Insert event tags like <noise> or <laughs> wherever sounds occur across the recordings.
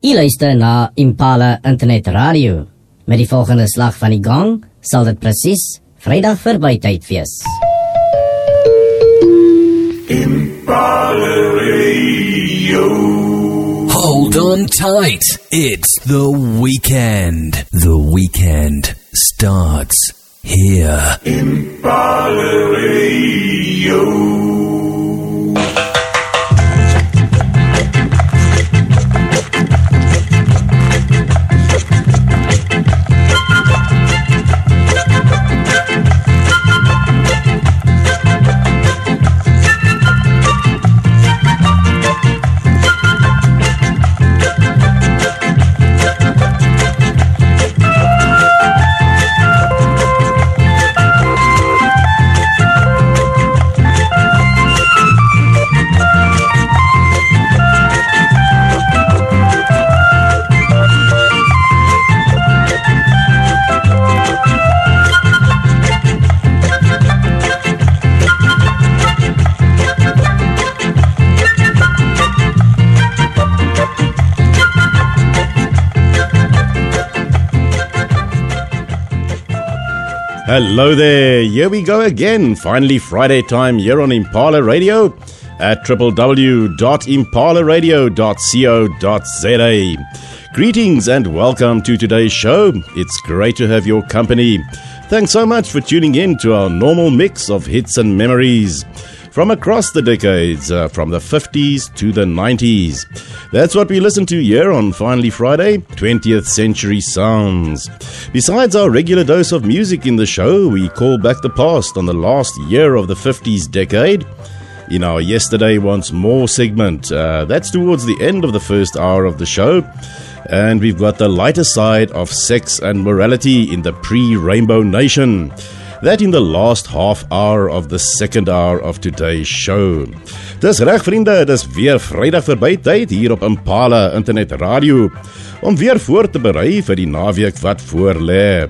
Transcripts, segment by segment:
U luister na Impala Internet Radio. Met die volgende slag van die gong sal dit presies Vrydag verbytyd wees. Impala Radio. Hold on tight. It's the weekend. The weekend starts here. Impala Radio. Hello there, here we go again. Finally, Friday time here on Impala Radio at www.impalaradio.co.za. Greetings and welcome to today's show. It's great to have your company. Thanks so much for tuning in to our normal mix of hits and memories from across the decades, uh, from the 50s to the 90s. That's what we listen to here on Finally Friday, 20th Century Sounds. Besides our regular dose of music in the show, we call back the past on the last year of the 50s decade. In our Yesterday Once More segment, uh, that's towards the end of the first hour of the show. And we've got the lighter side of sex and morality in the pre Rainbow Nation. That in the last half hour of the second hour of today's show. Dis reg vriende, dis weer Vrydag verby tyd hier op Impala Internet Radio om weer voor te berei vir die naweek wat voorlê.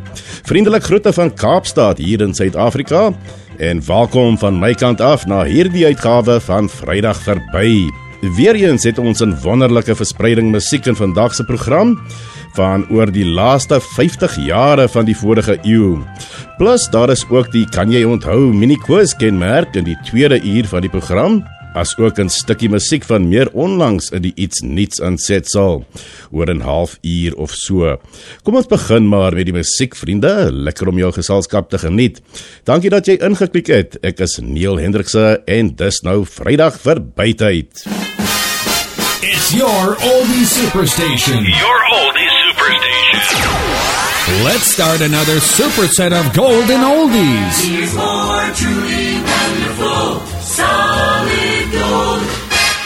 Vriendelik groete van Kaapstad hier in Suid-Afrika en welkom van my kant af na hierdie uitgawe van Vrydag verby. Weereens het ons 'n wonderlike verspreiding musiek in vandag se program van oor die laaste 50 jare van die vorige eeu. Plus daar is ook die kan jy onthou mini quiz kenmerk in die tweede uur van die program, as ook 'n stukkie musiek van meer onlangs in die iets niets aansetsel oor 'n halfuur of so. Kom ons begin maar met die musiek vriende, lekker om jou geselskap te geniet. Dankie dat jy ingeklik het. Ek is Neil Hendrikse en dis nou Vrydag verbytyd. It's your oldie superstation. Your oldie superstation. Let's start another superset of golden oldies. Here's more truly wonderful, solid gold.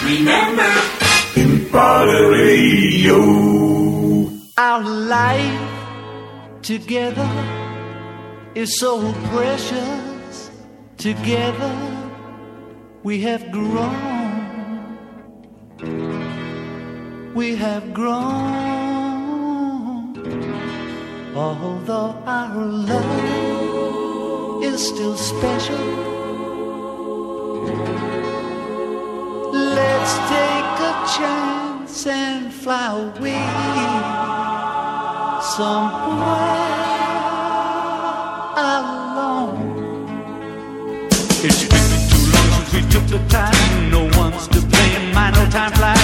Remember, Impala Radio. Our life together is so precious. Together we have grown. We have grown. Although our love is still special. Let's take a chance and fly away somewhere alone. It's been too long since we took the time. No one's to blame. My no time flies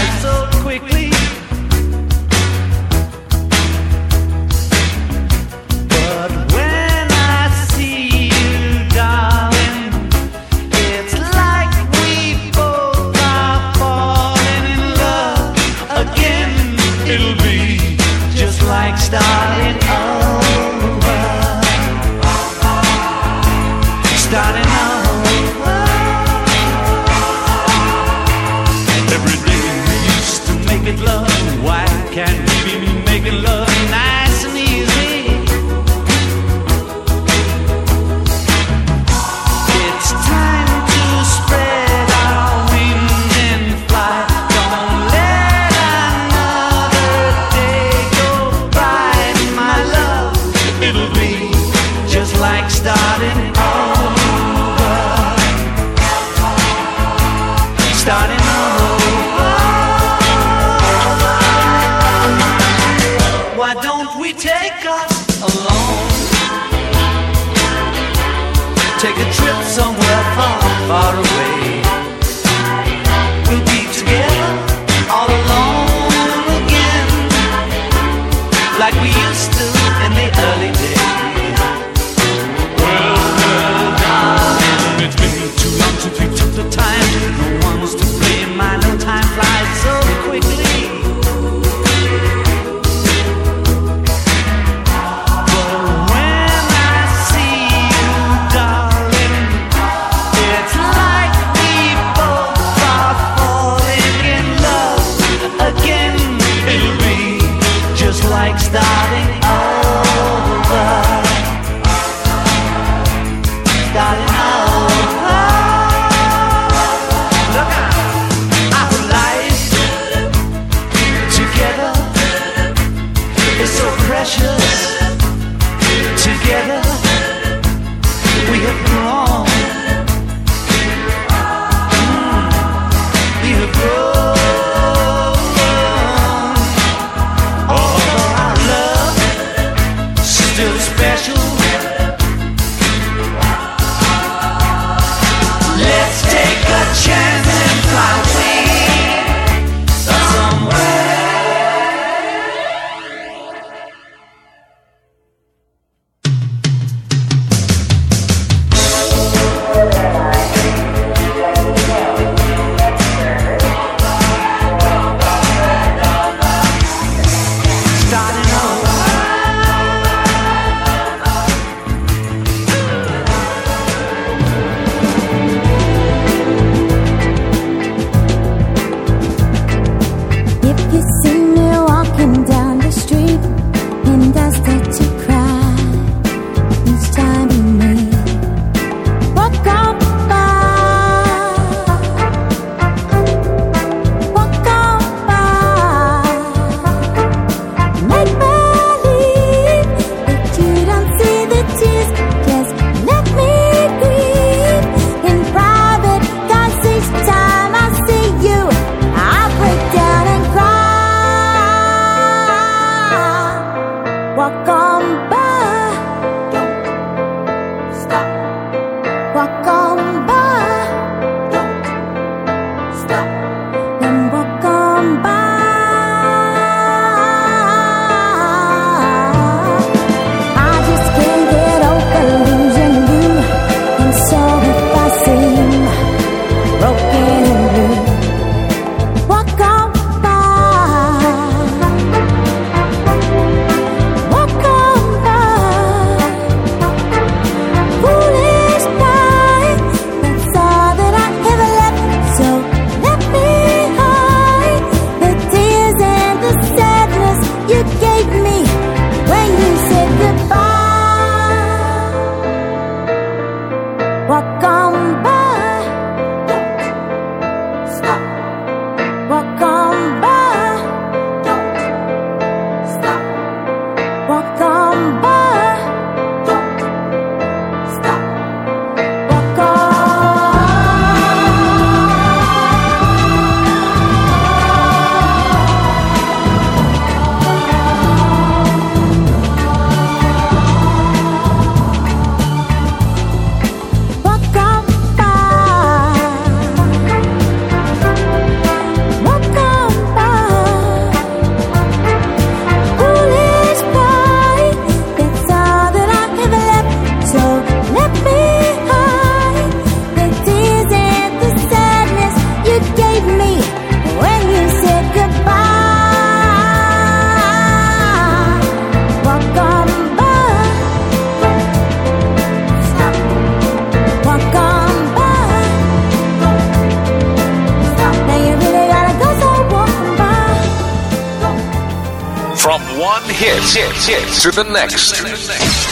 to the next.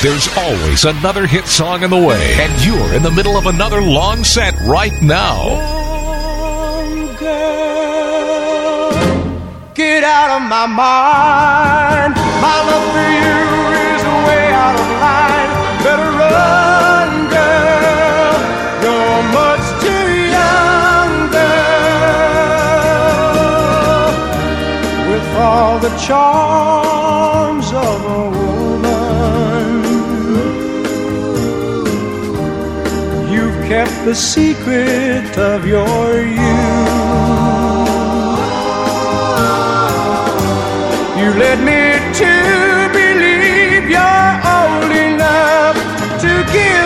There's always another hit song in the way, and you're in the middle of another long set right now. Young girl, get out of my mind. My love for you is way out of line. Better run, girl. You're much too young, girl. With all the charm. the secret of your youth. You led me to believe you're old enough to give.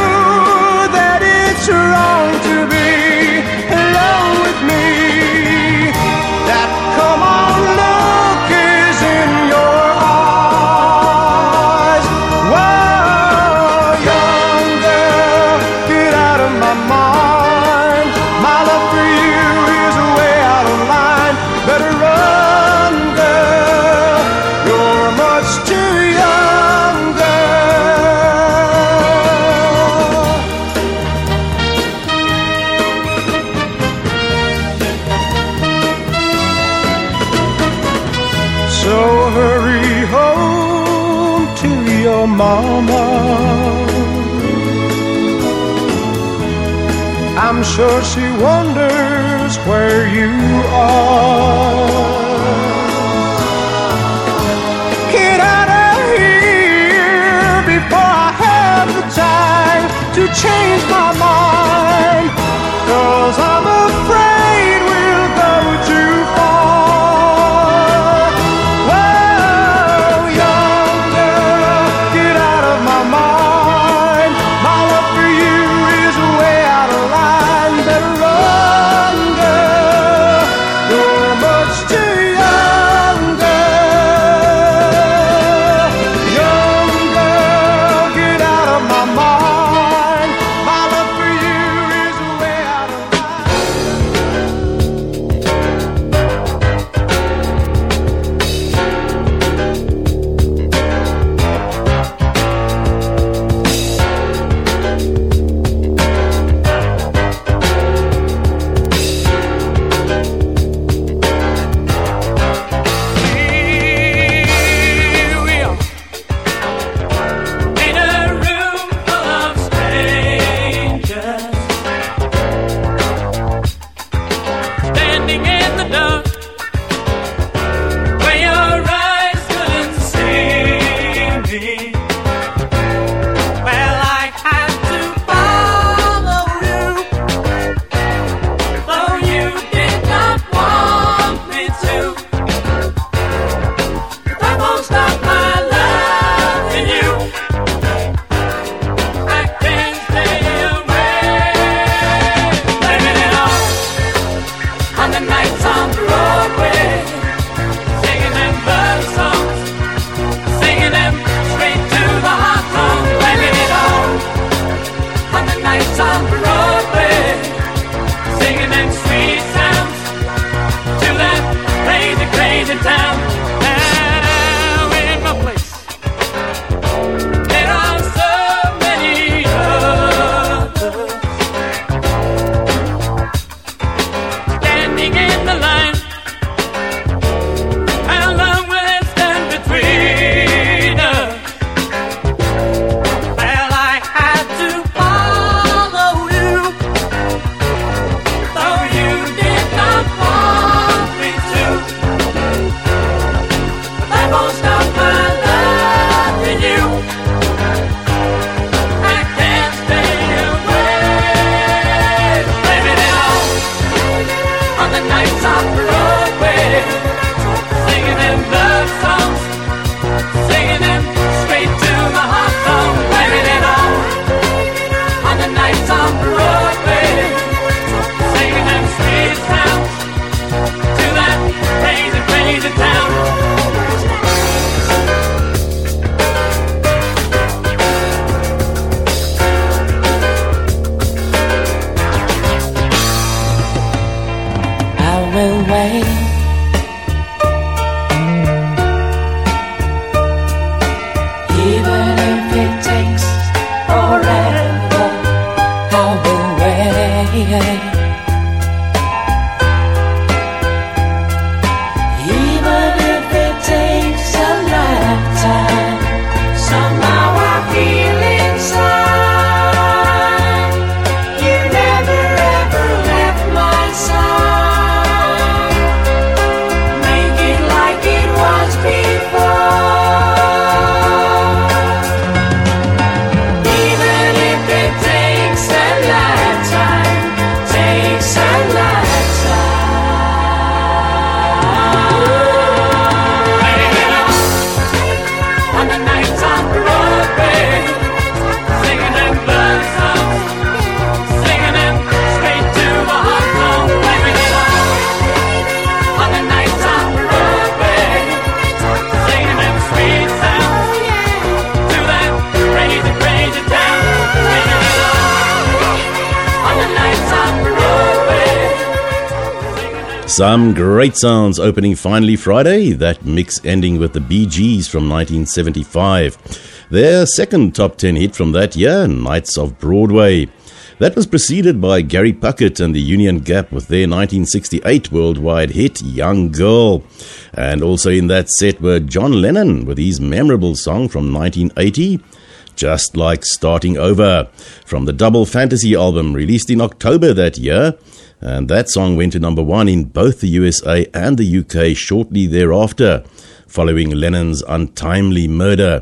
希望 Some great sounds opening finally Friday, that mix ending with the Bee Gees from 1975. Their second top 10 hit from that year, Nights of Broadway. That was preceded by Gary Puckett and the Union Gap with their 1968 worldwide hit, Young Girl. And also in that set were John Lennon with his memorable song from 1980 just like starting over. From the Double Fantasy album released in October that year, and that song went to number one in both the USA and the UK shortly thereafter, following Lennon's untimely murder.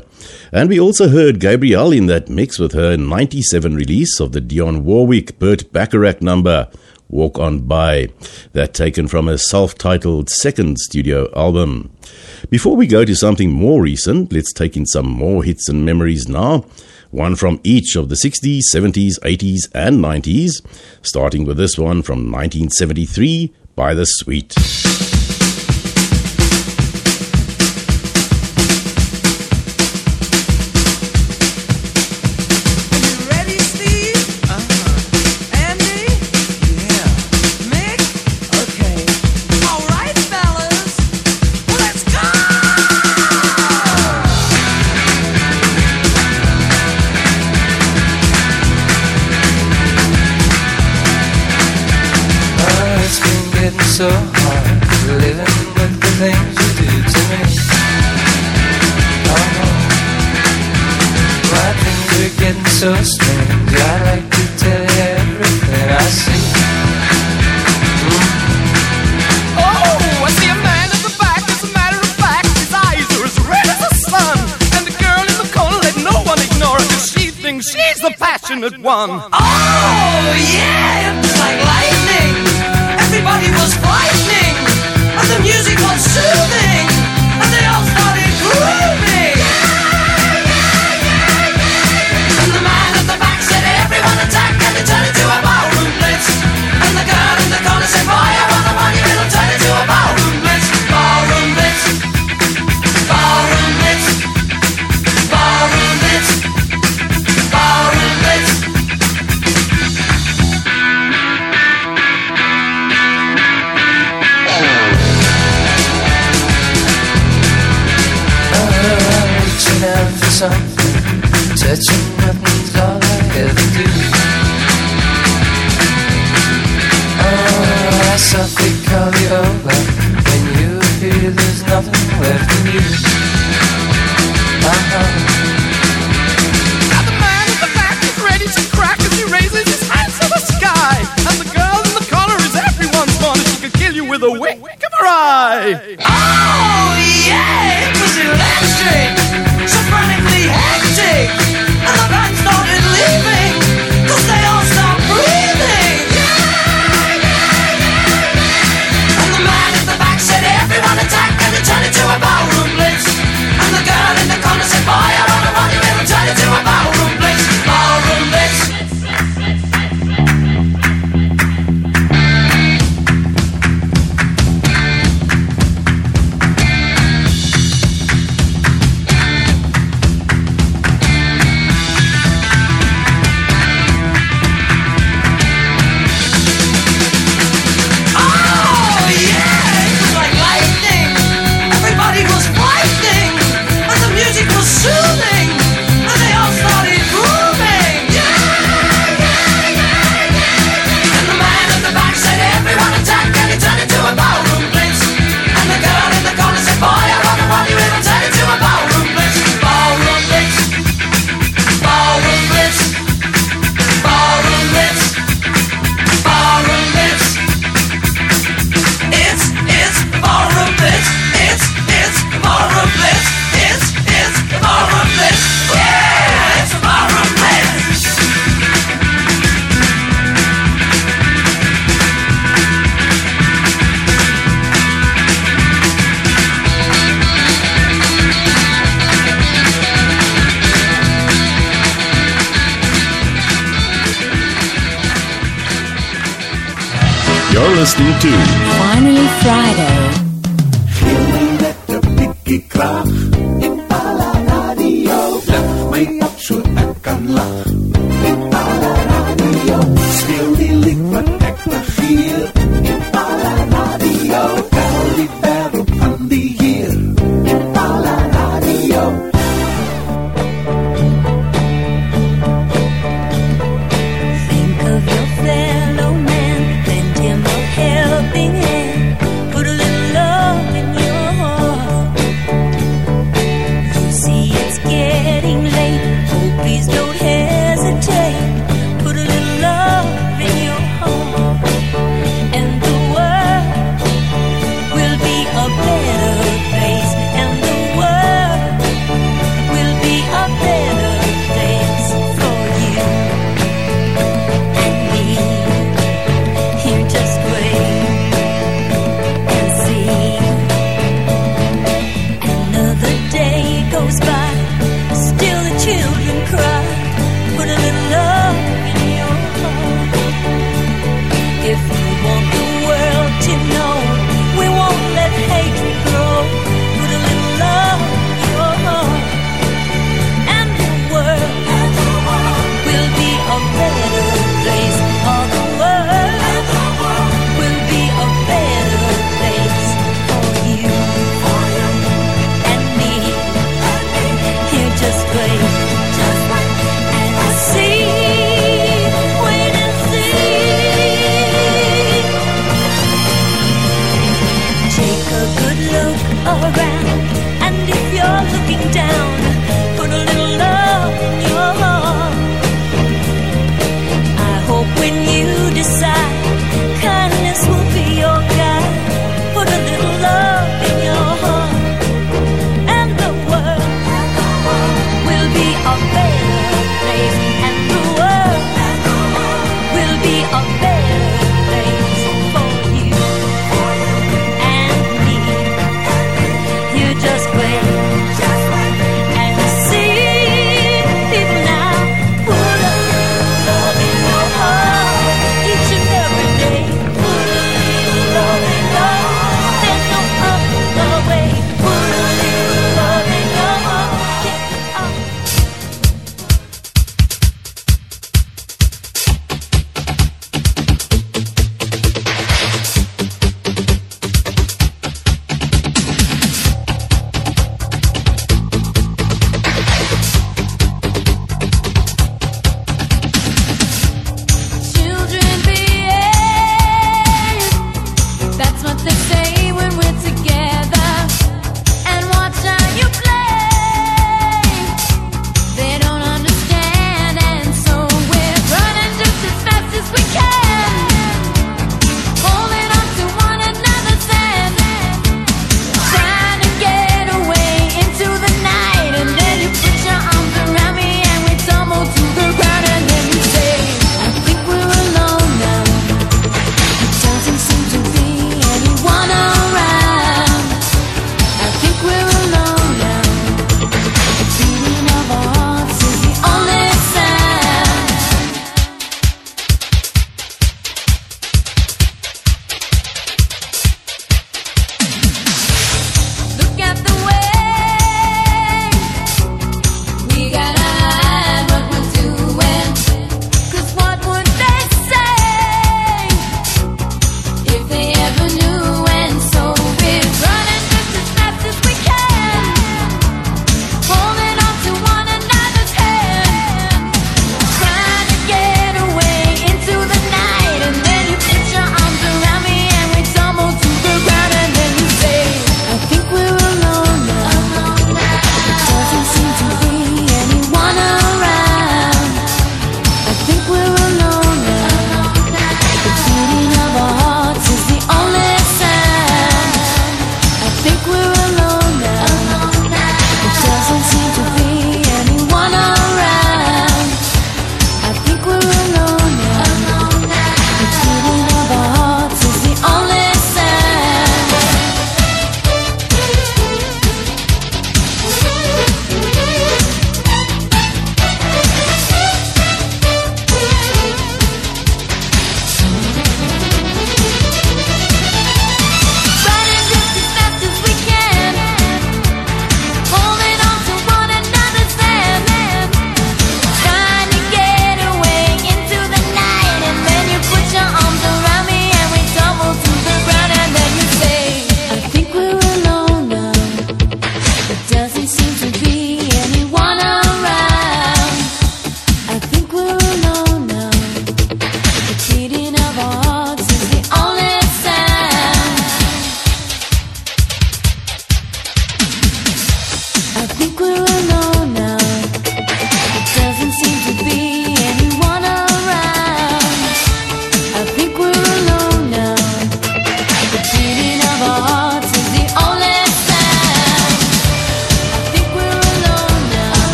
And we also heard Gabrielle in that mix with her 97 release of the Dionne Warwick Burt Bacharach number, Walk On By, that taken from her self titled second studio album. Before we go to something more recent, let's take in some more hits and memories now one from each of the 60s, 70s, 80s, and 90s, starting with this one from 1973 by The Sweet. one. Oh, yeah!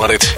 If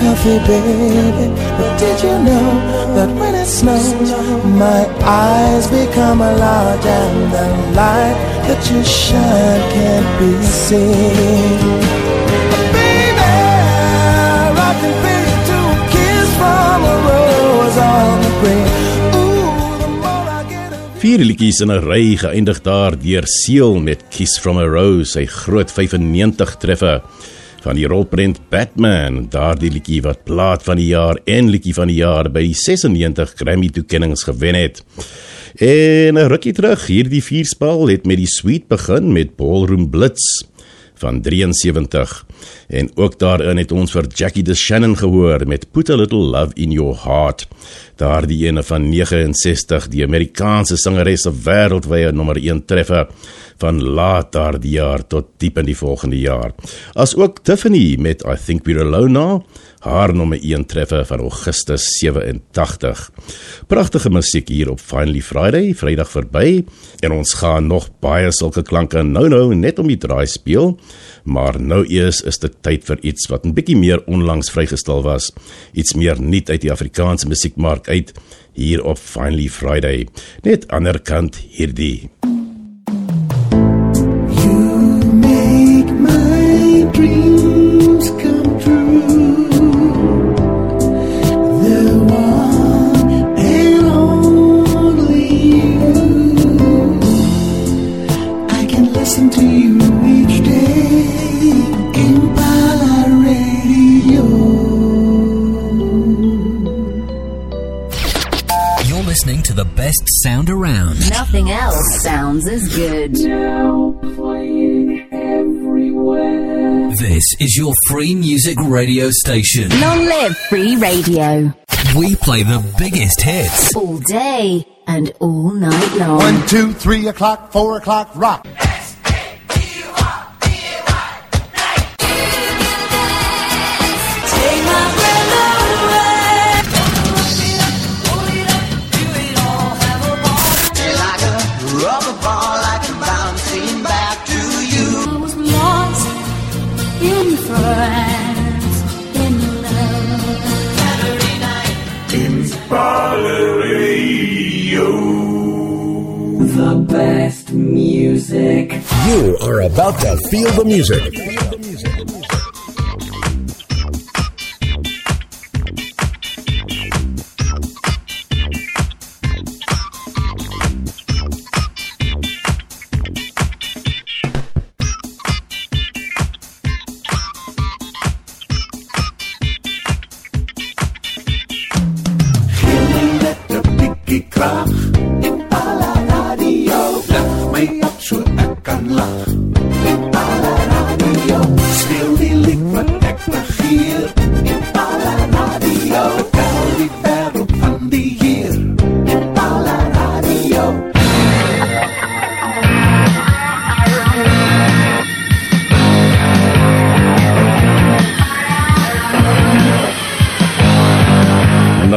healthy, baby? But did you know that when it snows, my eyes become large and the light that you shine can't be seen? Baby, I kiss a the Vier liedjies in 'n ry geëindig daar deur Seal met Kiss from a Rose, sy groot 95 treffer van die rolprent Batman, daardie liedjie wat plaat van die jaar en liedjie van die jaar by die 96 Grammy toekenninge gewen het. En 'n rukkie terug, hierdie vierspal het met die suite begin met Ballroom Blitz van 73 en ook daarin het ons vir Jackie de Shannon gehoor met Put a Little Love in Your Heart. Daardie ene van 69, die Amerikaanse sangeres se wêreldwye nommer 1 treffer van laat daardie jaar tot diep in die volgende jaar. As ook Tiffany met I Think We're Alone Now, haar nommer 1 treffer van Augustus 87. Pragtige musiek hier op Finally Friday, Vrydag verby en ons gaan nog baie sulke klanke nou-nou net om die draai speel, maar nou eers is dit tyd vir iets wat 'n bietjie meer onlangs vrygestel was, iets meer nuut uit die Afrikaanse musiekmark uit hier op Finally Friday. Net ander kant hierdie. To the best sound around. Nothing else sounds as good. This is your free music radio station. Long live free radio. We play the biggest hits. All day and all night long. One, two, three o'clock, four o'clock, rock. Music. You are about to feel the music.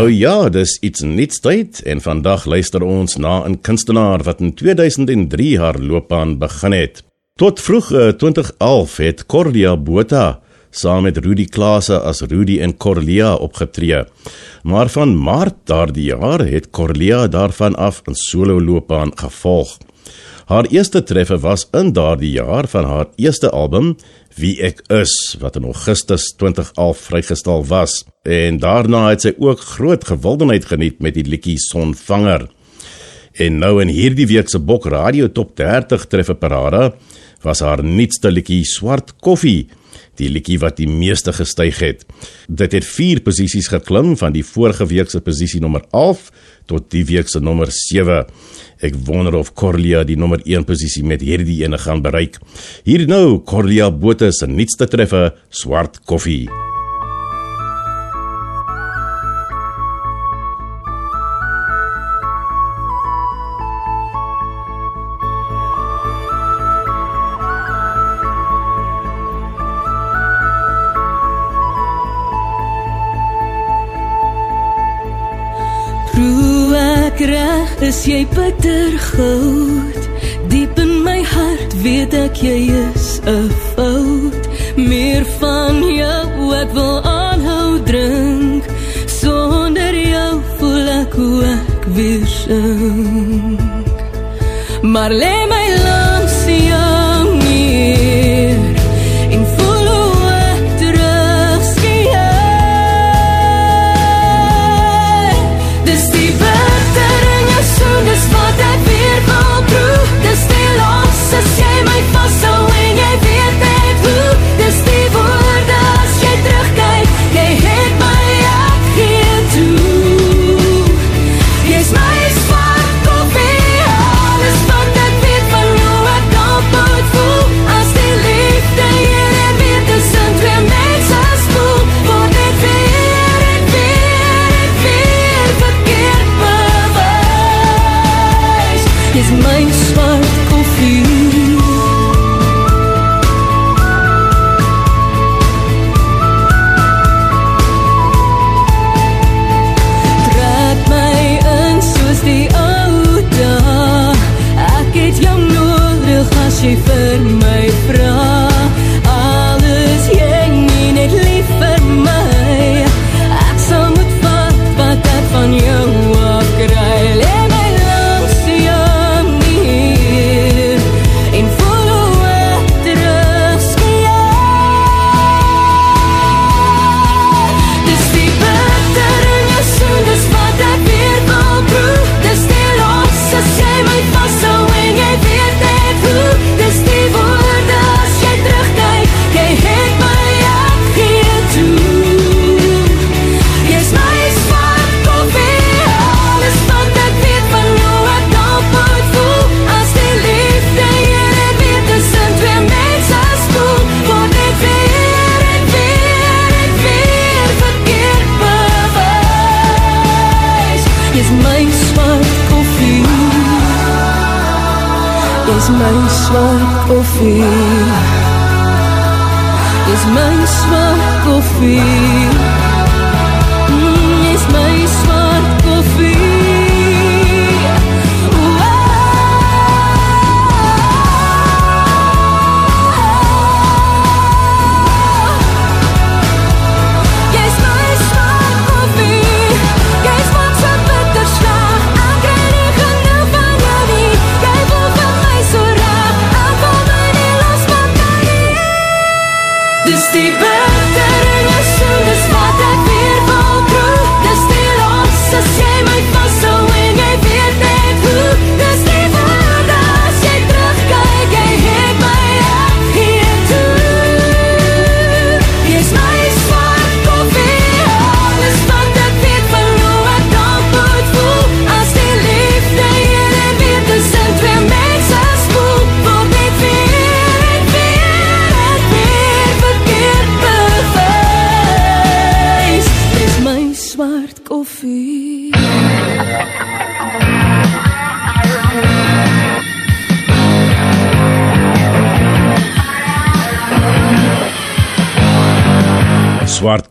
Nou ja, dis iets niets tyd en vandag luister ons na 'n kunstenaar wat in 2003 haar loopbaan begin het. Tot vroeg eh, 2011 het Cordia Botha saam met Rudy Klase as Rudy en Corlia opgetree. Maar van Maart daardie jaar het Corlia daarvan af 'n solo loopbaan gevolg. Haar eerste treffer was in daardie jaar van haar eerste album Wie ek is wat in Augustus 2011 vrygestel was en daarna het sy ook groot gewildenheid geniet met die liedjie Sonvanger. En nou in hierdie week se Bok Radio Top 30 treffer parade was haar nuutste liedjie Swart Koffie, die liedjie wat die meeste gestyg het. Dit het 4 posisies geklim van die vorige week se posisie nommer 11 tot die week se nommer 7. Ek wonder of Corlia die nommer 1 posisie met hierdie ene gaan bereik. Hier nou Corlia Botha se nuutste treffer Swart Koffie. Proe ek reg, is jy bitter smaak koffie. Dis my smaak koffie.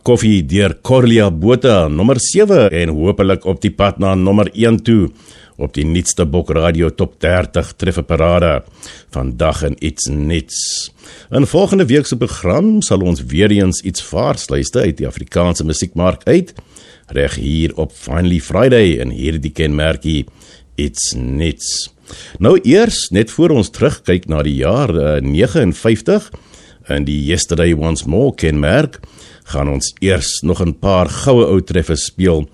Koffie deur Corlia Botha, nommer 7 en hopelik op die pad na nommer 1 toe op die nuutste Bok Radio Top 30 trefferparade. Vandag in iets nuuts. In volgende week se program sal ons weer eens iets vaars luister uit die Afrikaanse musiekmark uit, reg hier op Finally Friday en hierdie kenmerkie iets nuuts. Nou eers net voor ons terugkyk na die jaar uh, 59 in die Yesterday Once More kenmerk, gaan ons eers nog 'n paar goue ou treffers speel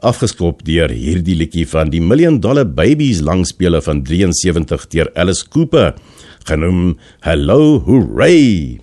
afgeskop deur hierdie liedjie van die Million Dollar Babies langspele van 73 deur Alice Cooper genoem Hello Hooray.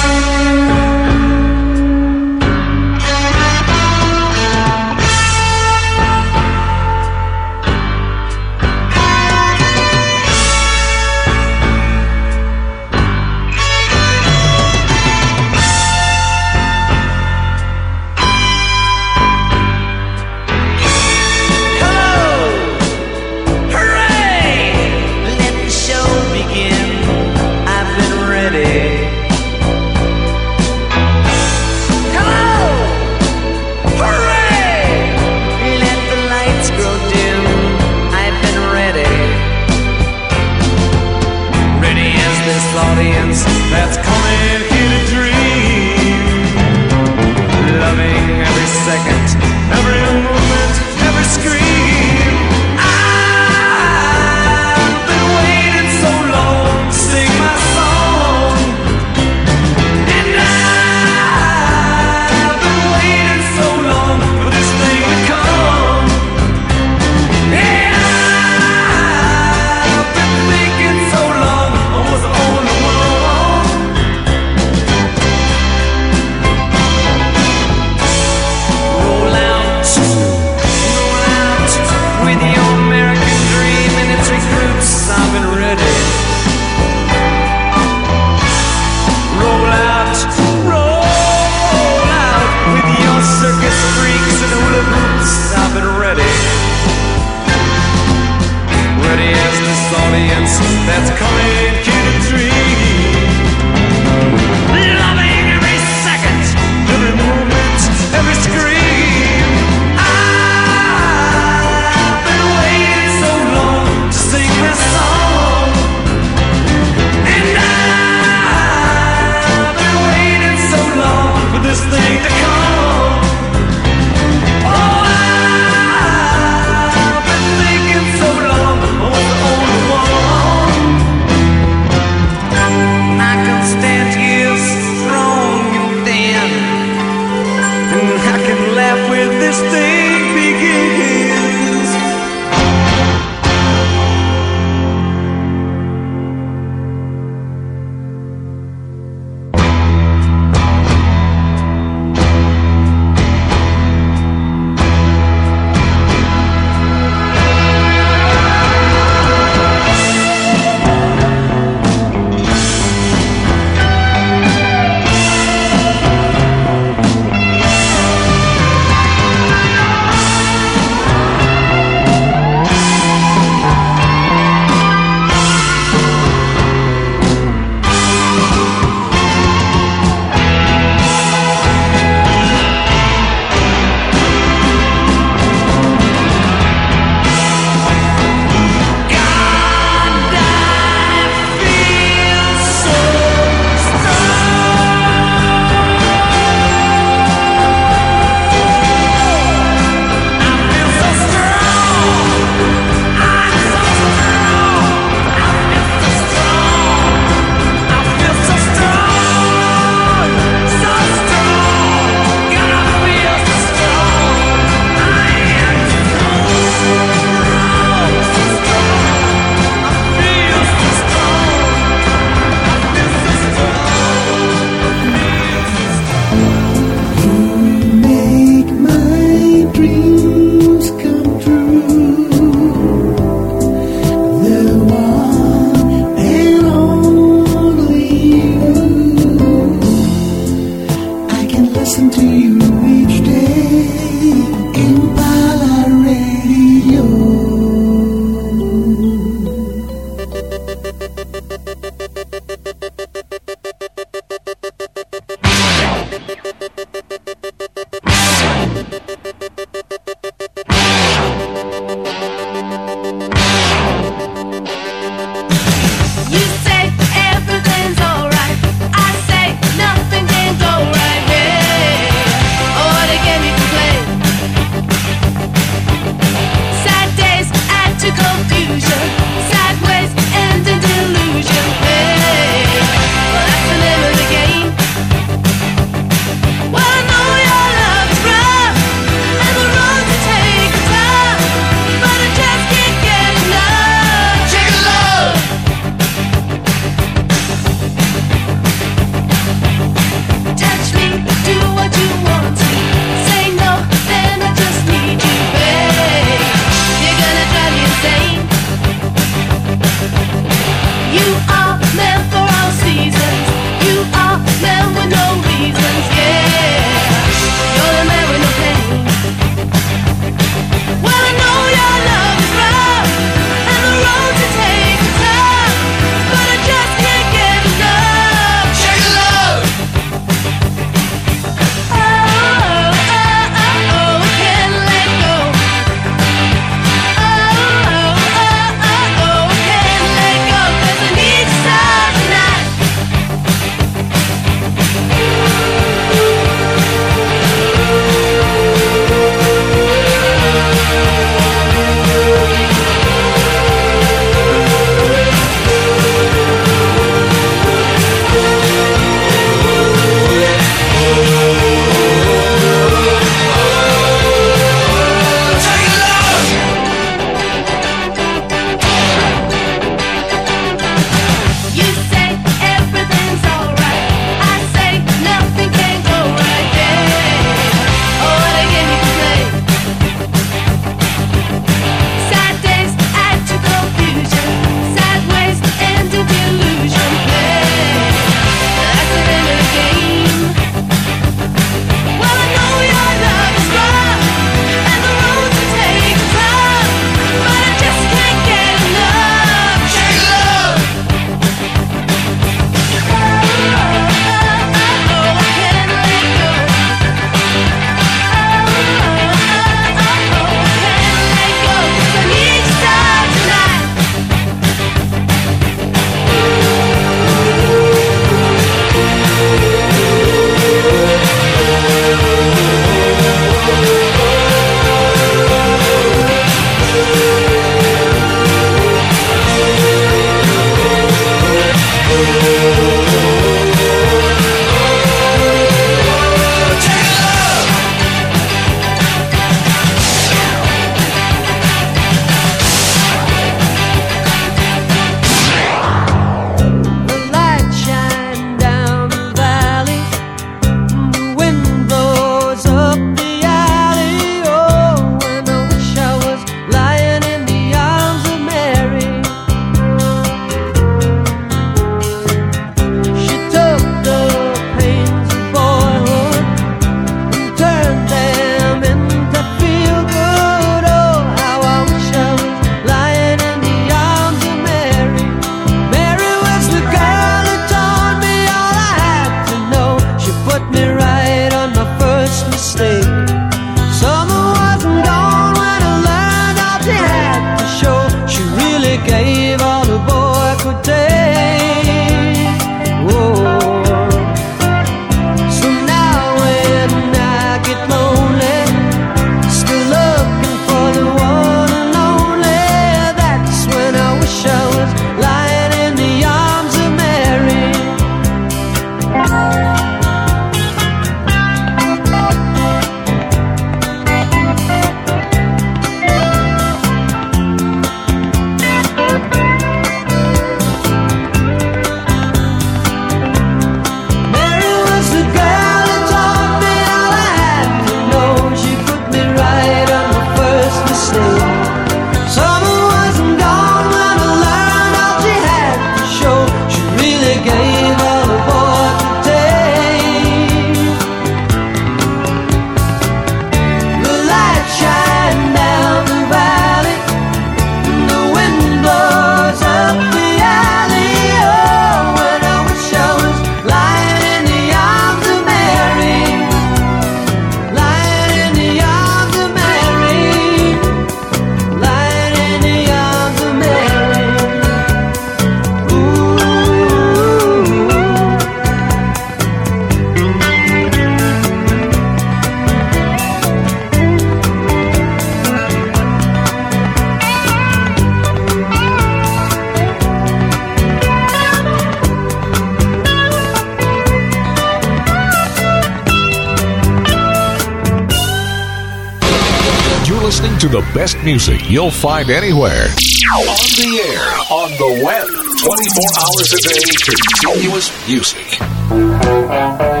the best music you'll find anywhere. On the air, on the web, 24 hours a day, continuous music.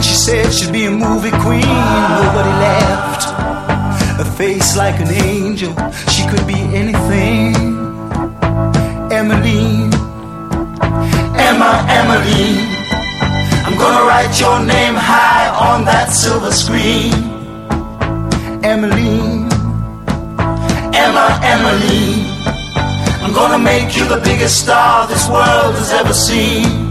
When she said she'd be a movie queen, nobody laughed. A face like an angel, she could be anything. Emmeline, Emma, Emmeline. I'm gonna write your name high on that silver screen. Emmeline, Emma, Emmeline. I'm gonna make you the biggest star this world has ever seen.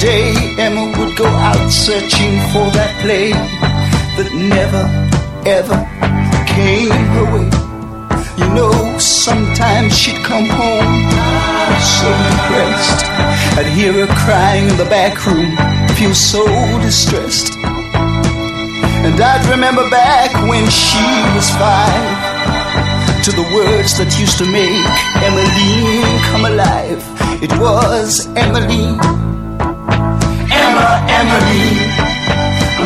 Day Emma would go out searching for that play that never, ever came her way. You know, sometimes she'd come home so depressed. I'd hear her crying in the back room, feel so distressed. And I'd remember back when she was five to the words that used to make Emmeline come alive. It was Emmeline,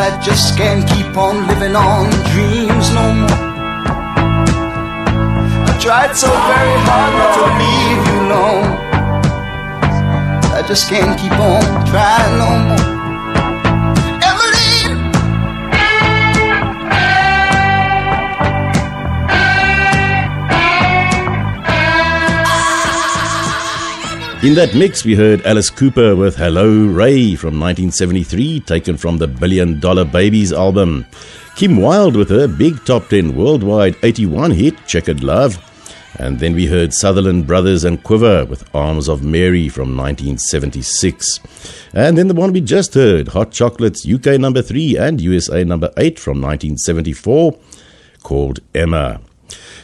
I just can't keep on living on dreams no more. I tried so very hard not to leave you alone. I just can't keep on trying no more. In that mix, we heard Alice Cooper with Hello Hooray from 1973, taken from the Billion Dollar Babies album. Kim Wilde with her big top 10 worldwide 81 hit, Checkered Love. And then we heard Sutherland Brothers and Quiver with Arms of Mary from 1976. And then the one we just heard, Hot Chocolates UK number 3 and USA number 8 from 1974, called Emma.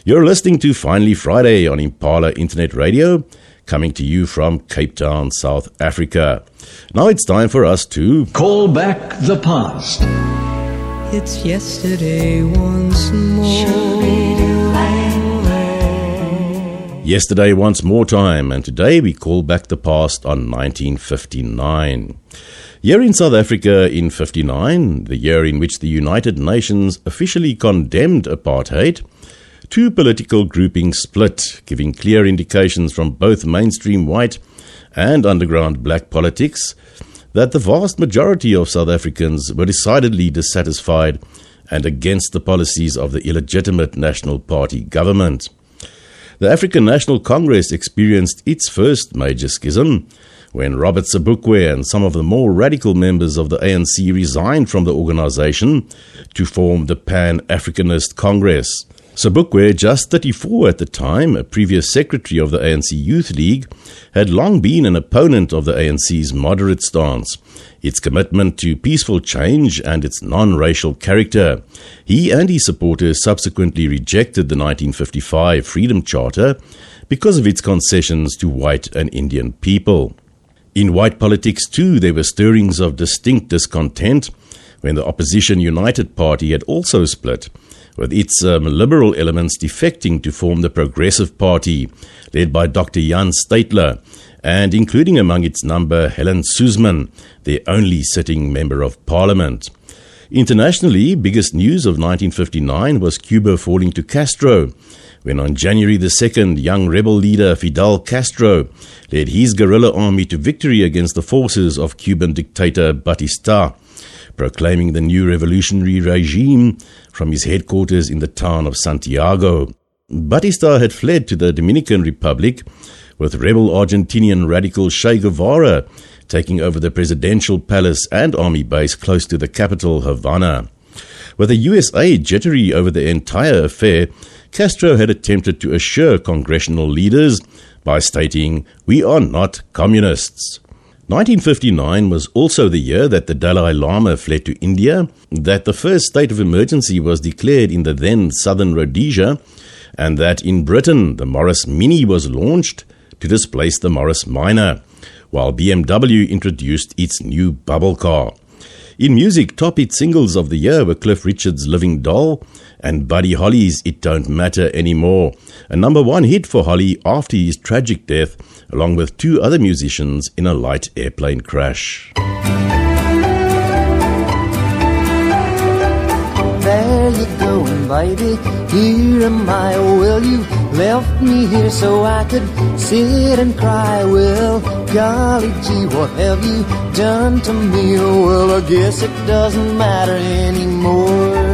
You're listening to Finally Friday on Impala Internet Radio, coming to you from Cape Town, South Africa. Now it's time for us to call back the past. It's yesterday once more. Yesterday once more time, and today we call back the past on 1959. Here in South Africa in 59, the year in which the United Nations officially condemned apartheid, two political groupings split, giving clear indications from both mainstream white and underground black politics that the vast majority of South Africans were decidedly dissatisfied and against the policies of the illegitimate National Party government. The African National Congress experienced its first major schism when Robert Sobukwe and some of the more radical members of the ANC resigned from the organization to form the Pan Africanist Congress. Sobukwe, just 34 at the time, a previous secretary of the ANC Youth League, had long been an opponent of the ANC's moderate stance, its commitment to peaceful change, and its non racial character. He and his supporters subsequently rejected the 1955 Freedom Charter because of its concessions to white and Indian people. In white politics, too, there were stirrings of distinct discontent when the opposition United Party had also split, with its um, liberal elements defecting to form the Progressive Party, led by Dr. Jan Steytler, and including among its number Helen Suzman, the only sitting member of parliament. Internationally, biggest news of 1959 was Cuba falling to Castro, when on January the 2nd, young rebel leader Fidel Castro led his guerrilla army to victory against the forces of Cuban dictator Batista, proclaiming the new revolutionary regime from his headquarters in the town of Santiago. Batista had fled to the Dominican Republic, with rebel Argentinian radical Che Guevara taking over the presidential palace and army base close to the capital, Havana. With the USA jittery over the entire affair, Castro had attempted to assure congressional leaders by stating, We are not communists. 1959 was also the year that the Dalai Lama fled to India, that the first state of emergency was declared in the then southern Rhodesia, and that in Britain the Morris Mini was launched to displace the Morris Minor, while BMW introduced its new bubble car. In music, top hit singles of the year were Cliff Richard's Living Doll and Buddy Holly's It Don't Matter Anymore, a number one hit for Holly after his tragic death, along with two other musicians in a light airplane crash. There you going, baby. Here am I. will you left me here so I could sit and cry. Well, golly gee, what have you done to me? Well, I guess it doesn't matter anymore.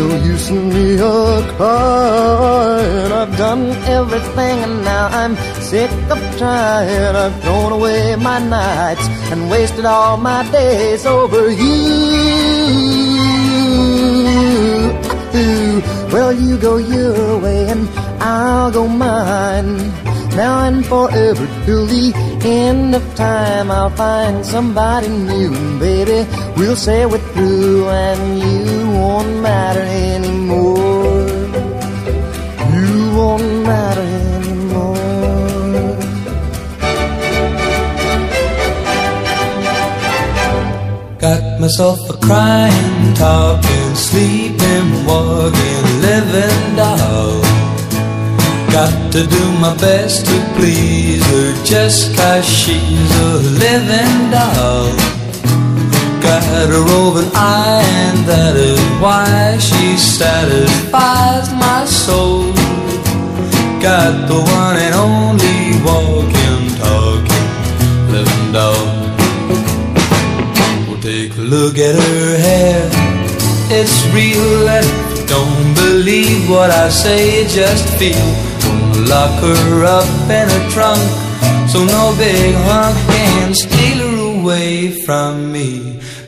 No use in me a crying. I've done everything and now I'm sick of trying. I've thrown away my nights and wasted all my days over you. Well, you go your way and I'll go mine. Now and forever till the end of time, I'll find somebody new, and baby, we'll say we're through, and you won't matter anymore. You won't matter anymore. Got myself a crying, talking, sleeping, walking, living doll. Got to do my best to please her just cause she's a living doll. Got a roving eye, and that is why she satisfies my soul. Got the one and only walking, talking, living doll. Well, take a look at her hair, it's real, and don't believe what I say, just feel. Lock her up in a trunk, so no big hunk can steal her away from me.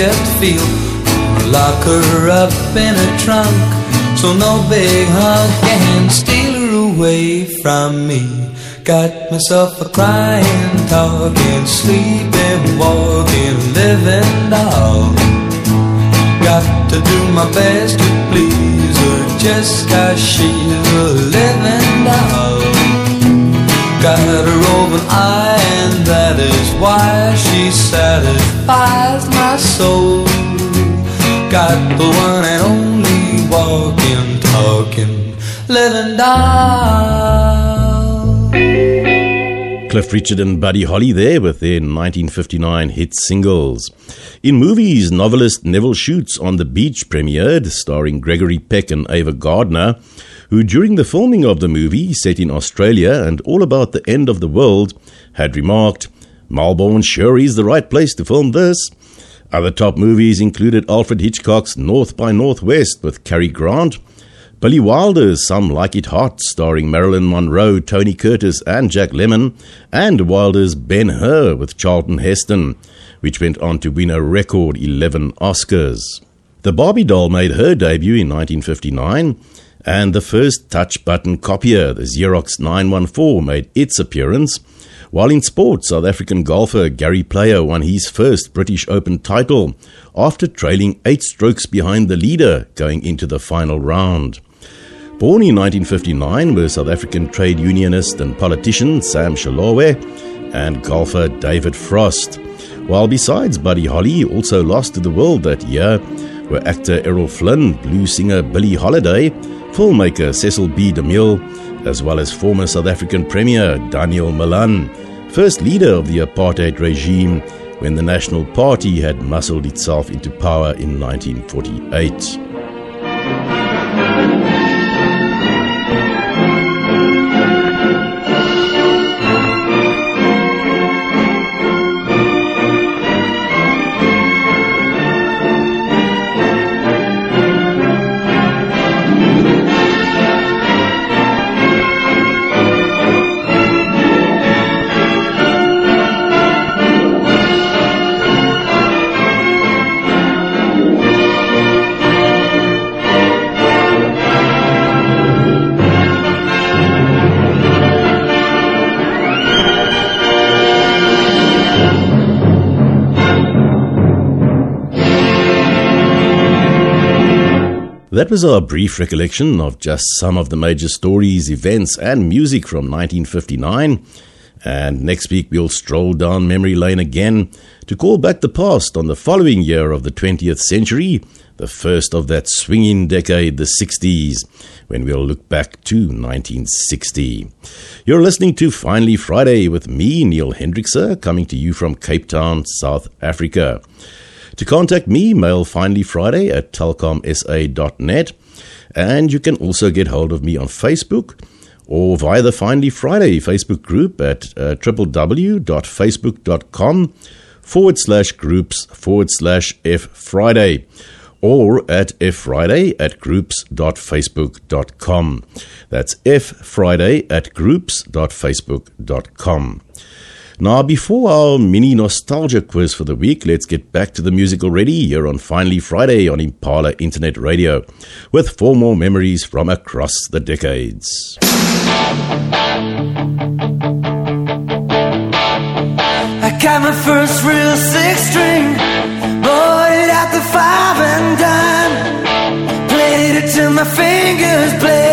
Just feel. Lock her up in a trunk so no big hunk can steal her away from me. Got myself a crying, talking, sleeping, walking, living doll. Got to do my best to please her just cause she's a living doll. Got a roving eye, that is why she satisfies my soul. Got the one and only walking, talking, living doll. Cliff Richard and Buddy Holly there with their 1959 hit singles. In movies, novelist Nevil Shute's on the Beach premiered, starring Gregory Peck and Ava Gardner, who during the filming of the movie, set in Australia and all about the end of the world, had remarked, Melbourne sure is the right place to film this. Other top movies included Alfred Hitchcock's North by Northwest with Cary Grant, Billy Wilder's Some Like It Hot, starring Marilyn Monroe, Tony Curtis, and Jack Lemmon, and Wilder's Ben Hur with Charlton Heston, which went on to win a record 11 Oscars. The Barbie doll made her debut in 1959, and the first touch button copier, the Xerox 914, made its appearance. While in sport, South African golfer Gary Player won his first British Open title after trailing eight strokes behind the leader going into the final round. Born in 1959 were South African trade unionist and politician Sam Shilowa and golfer David Frost. While besides Buddy Holly, also lost to the world that year were actor Errol Flynn, blues singer Billie Holiday, filmmaker Cecil B. DeMille, as well as former South African Premier Daniel Malan, first leader of the apartheid regime when the National Party had muscled itself into power in 1948. That was our brief recollection of just some of the major stories, events, and music from 1959. And next week we'll stroll down memory lane again to call back the past on the following year of the 20th century, the first of that swinging decade, the 60s, when we'll look back to 1960. You're listening to Finally Friday with me, Neil Hendrickse, coming to you from Cape Town, South Africa. To contact me, mail finallyfriday at telkomsa.net. And you can also get hold of me on Facebook or via the Finally Friday Facebook group at uh, www.facebook.com forward slash groups forward slash F Friday or at ffriday at groups.facebook.com. That's ffriday at groups.facebook.com. Now, before our mini nostalgia quiz for the week, let's get back to the music already here on Finally Friday on Impala Internet Radio with four more memories from across the decades. I got my first real six string, bought it at the five and dime. Played it till my fingers bled.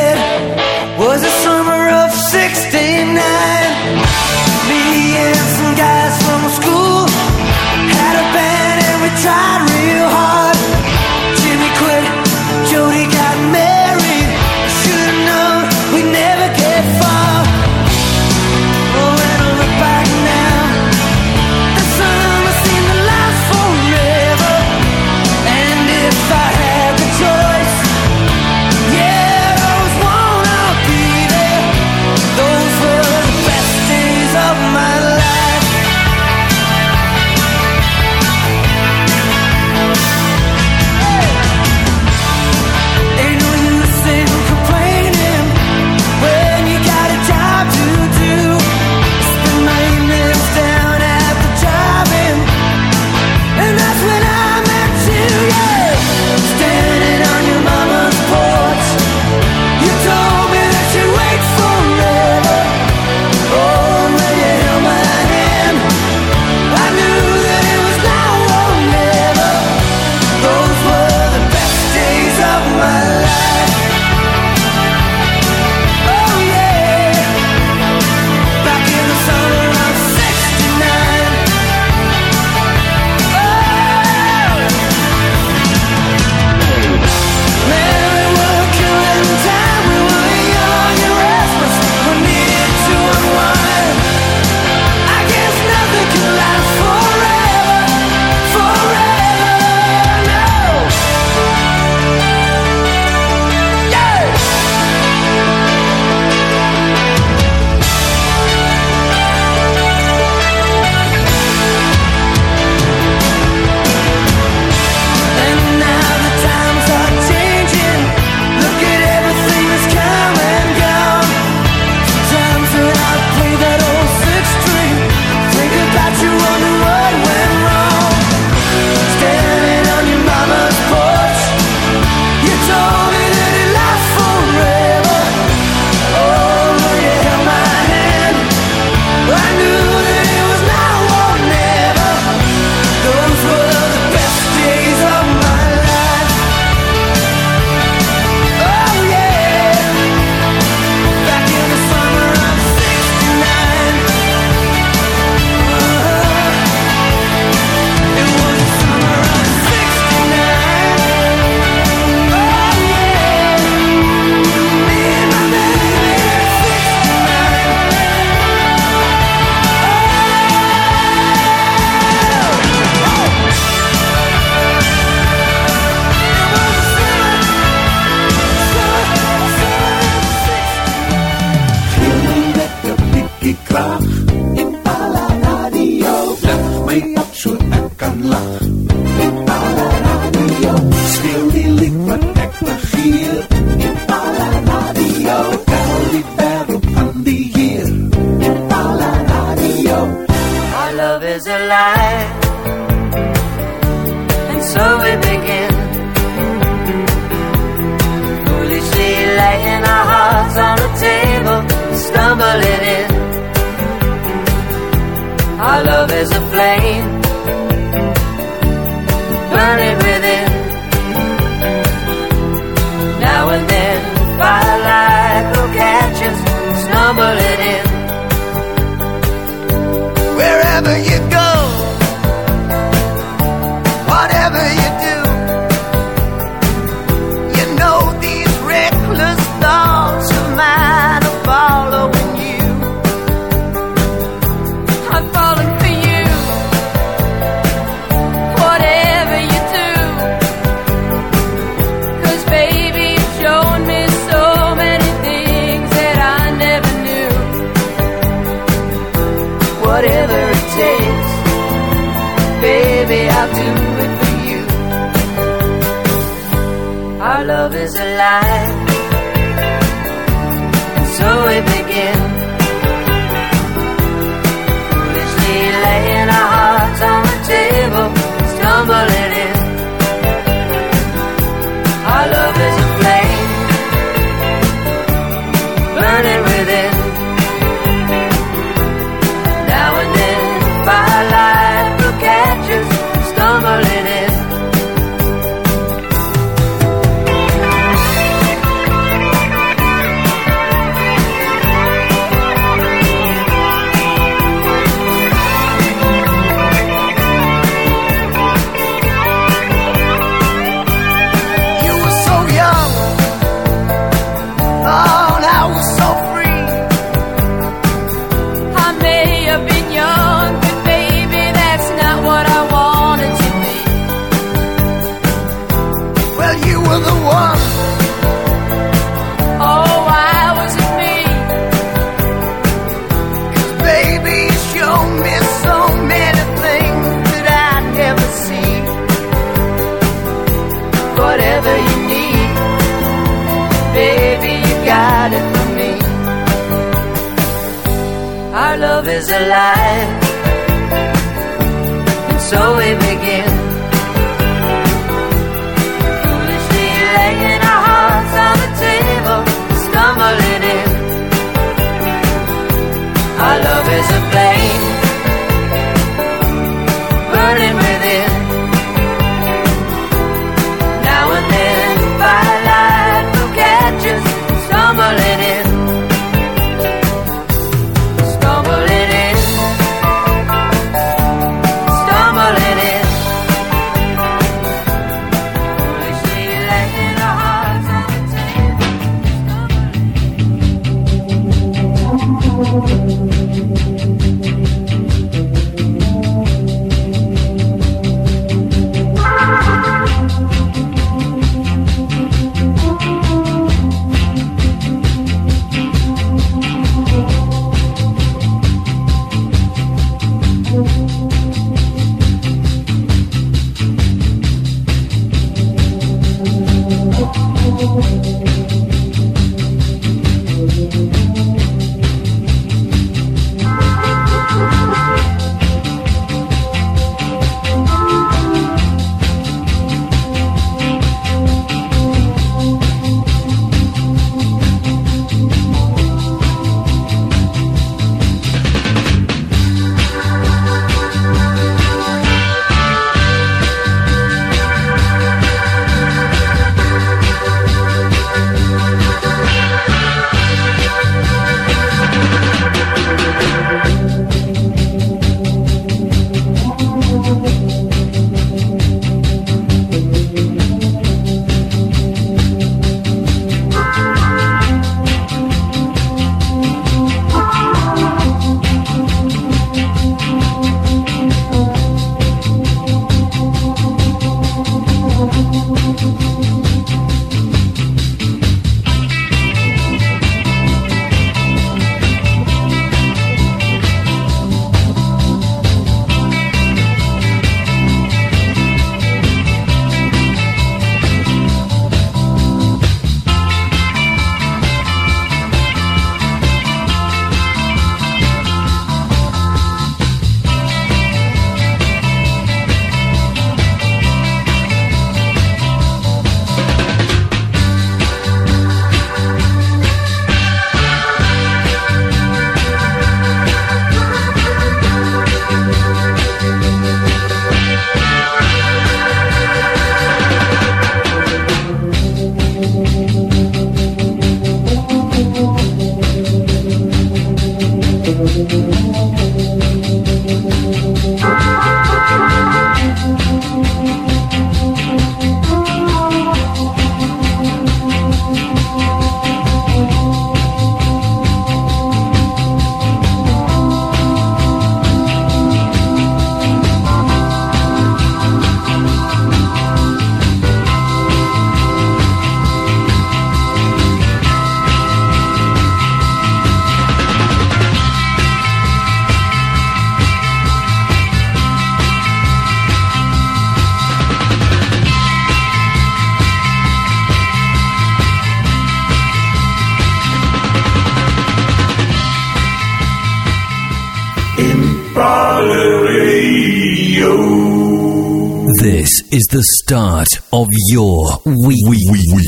Is the start of your week-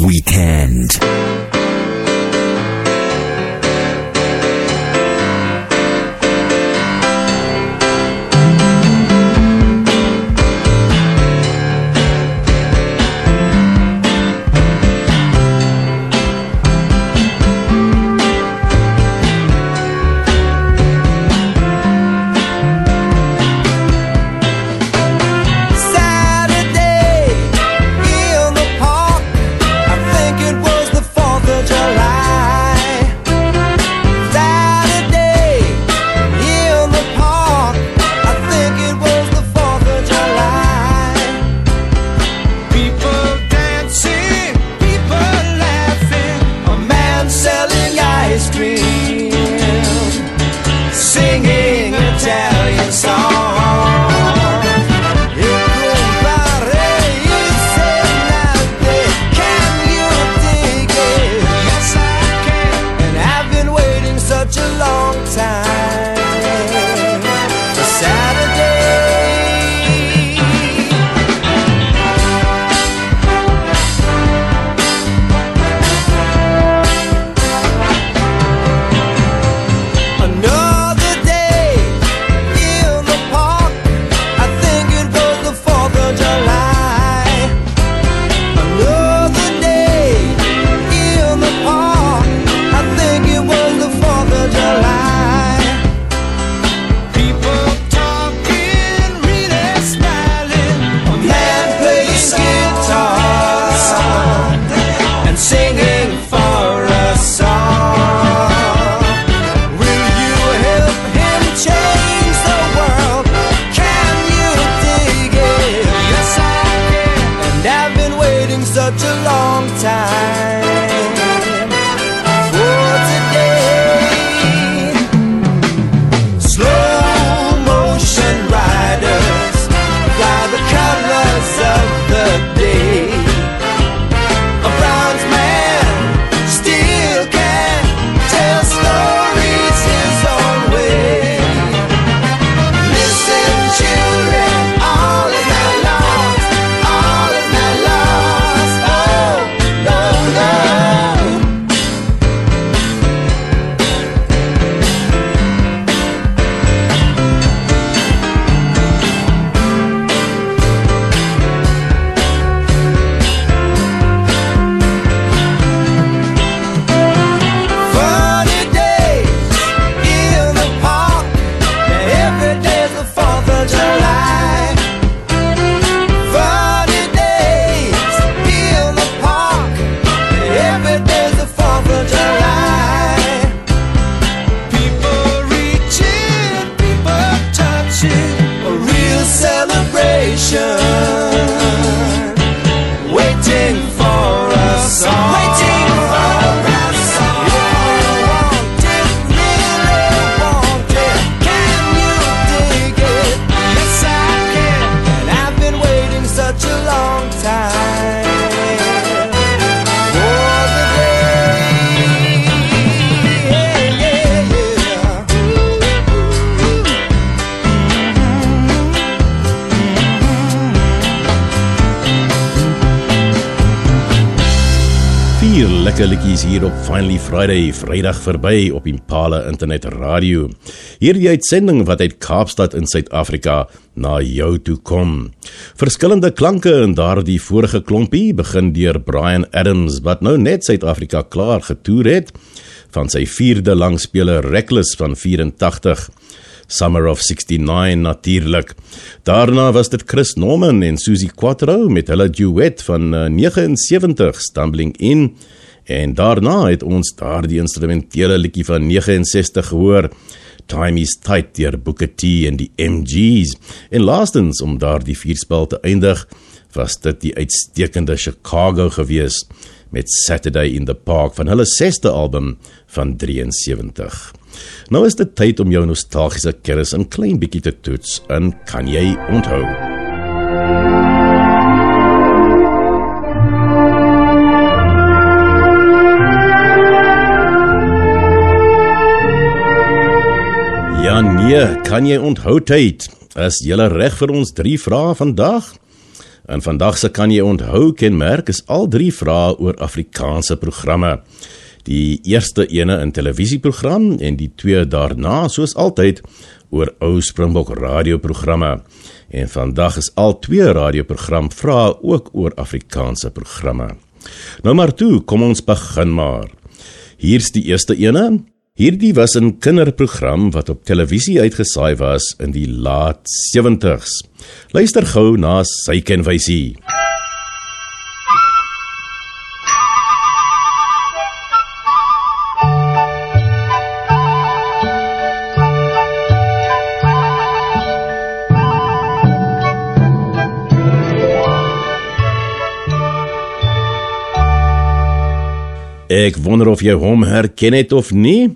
weekend. Vrydag verby op Impala Internet Radio. Hierdie uitsending wat uit Kaapstad in Suid-Afrika na jou toe kom. Verskillende klanke in daardie vorige klompie begin deur Brian Adams wat nou net Suid-Afrika klaar getoer het van sy vierde langspeler Reckless van 84 Summer of 69 natuurlik. Daarna was dit Chris Norman en Susie Quattro met hulle duet van eh, 79 Stumbling In en daarna het ons daardie instrumentele liedjie van 69 gehoor. Time is tight deur Booker T en die MG's. En laastens om daardie vierspel te eindig, was dit die uitstekende Chicago gewees met Saturday in the Park van hulle 6ste album van 73. Nou is dit tyd om jou nostalgiese kennis 'n klein bietjie te toets en kan jy onthou? Ja nee, kan jy onthou tyd? Is jy reg vir ons drie vrae vandag? En vandag se kan jy onthou kenmerk is al drie vrae oor Afrikaanse programme. Die eerste ene in televisieprogram en die twee daarna soos altyd oor ou Springbok radioprogramme. En vandag is al twee radioprogram vrae ook oor Afrikaanse programme. Nou maar toe, kom ons begin maar. Hier's die eerste ene. Hierdie was 'n kinderprogram wat op televisie uitgesaai was in die laat 70s. Luister gou na sy kenwysie. Ek wonder of jy hom herken het of nie.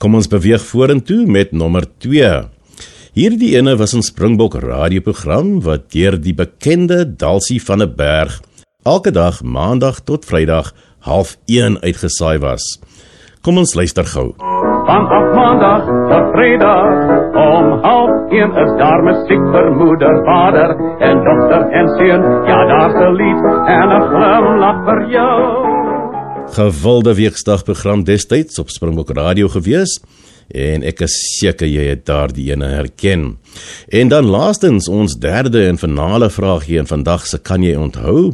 Kom ons beweeg vorentoe met nommer 2. Hierdie ene was 'n Springbok radioprogram wat deur die bekende Dalsie van der Berg elke dag maandag tot Vrydag 0.30 uitgesaai was. Kom ons luister gou. Vanaf maandag tot vrijdag om half één is daar muziek vir moeder, vader en dochter en seun. Ja, daar's 'n lied en 'n glimlach vir jou. Gewilde weekdagprogram destyds op Springbok Radio gewees en ek is seker jy het daardie ene herken. En dan laastens ons derde en finale vraagie in vandag se kan jy onthou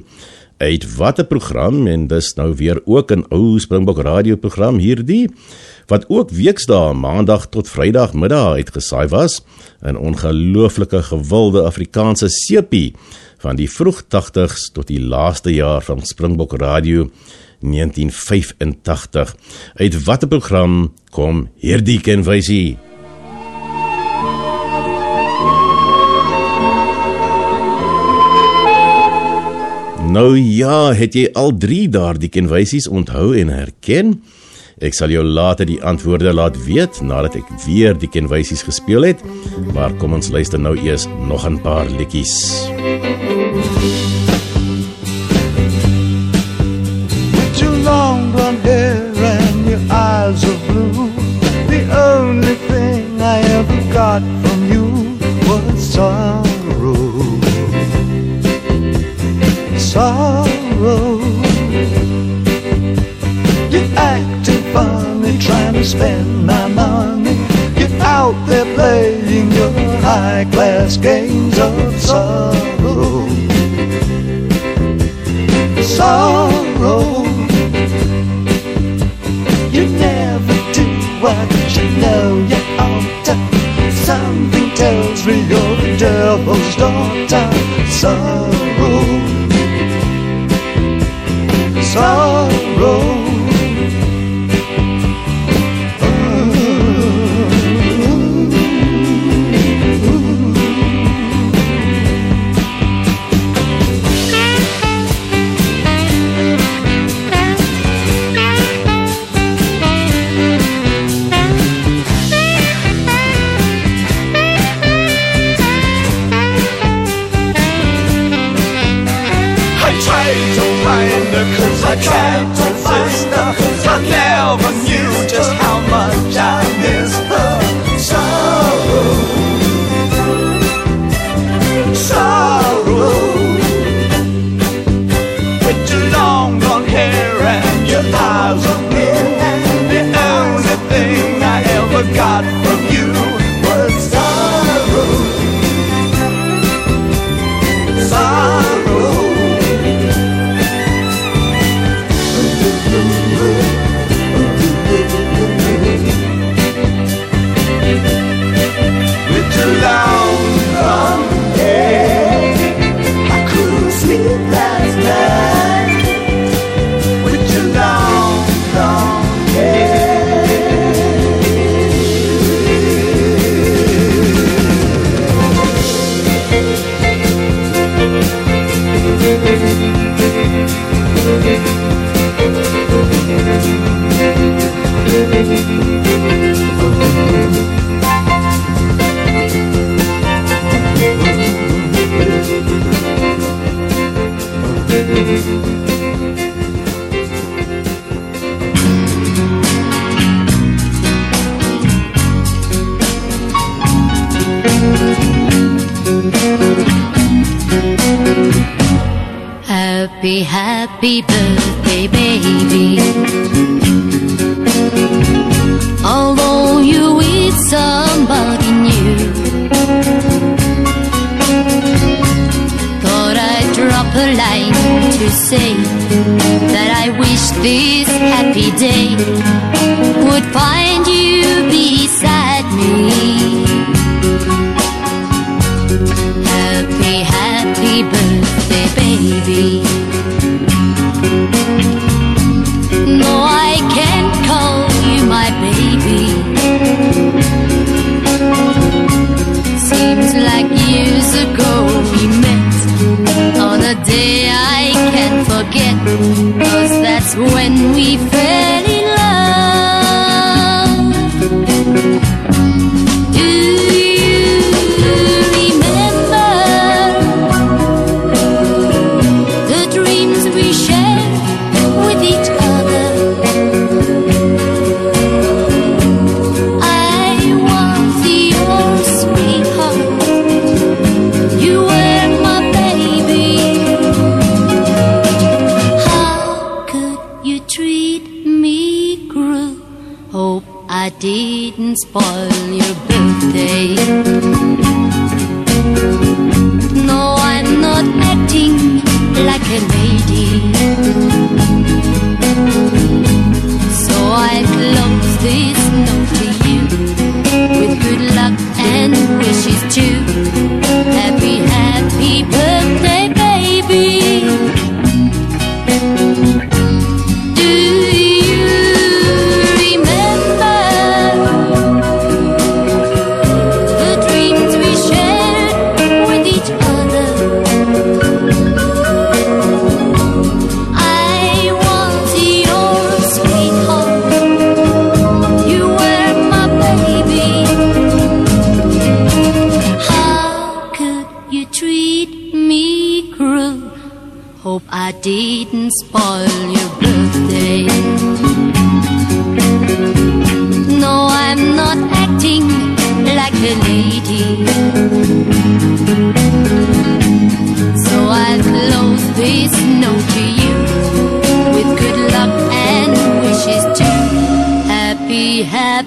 uit watter program en dis nou weer ook 'n ou Springbok Radio program hierdie wat ook weksdae maandag tot vrydag middag uitgesaai was 'n ongelooflike gewilde Afrikaanse sepie van die vroeg 80s tot die laaste jaar van Springbok Radio 1985. Uit watter program kom hierdie kenwysie? Nou ja, het jy al 3 daardie kenwysies onthou en herken? Ek sal jou later die antwoorde laat weet nadat ek weer die kenwysies gespeel het. Maar kom ons luister nou eers nog 'n paar liedjies. Too are blue. The only thing I ever got from you was sorrow. Sorrow. You're acting funny, trying to spend my money. You're out there playing your high class games of sorrow. Sorrow. Know you ought to. Something tells me you're the devil's daughter. Sorrow. Sorrow. Ever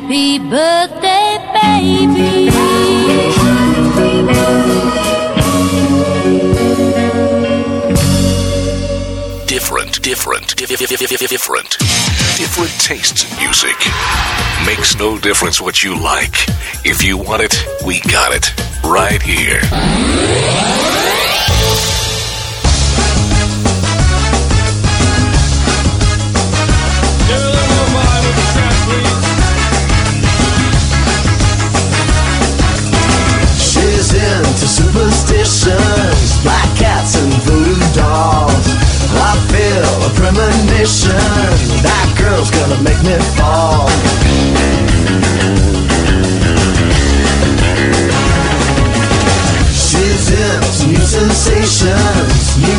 Happy birthday, baby. Different, different, different, different tastes in music. Makes no difference what you like. If you want it, we got it. Right here. definition. That girl's gonna make me fall. She's in some new sensations, new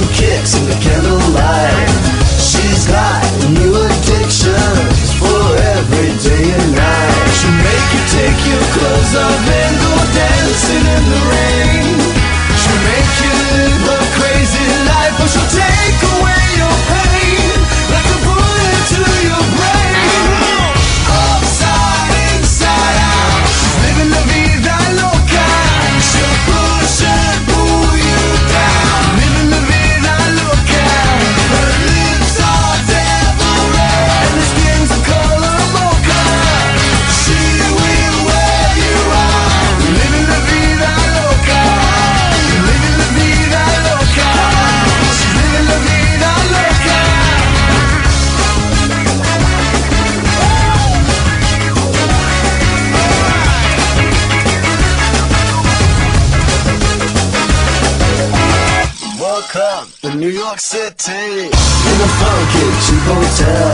get you go tell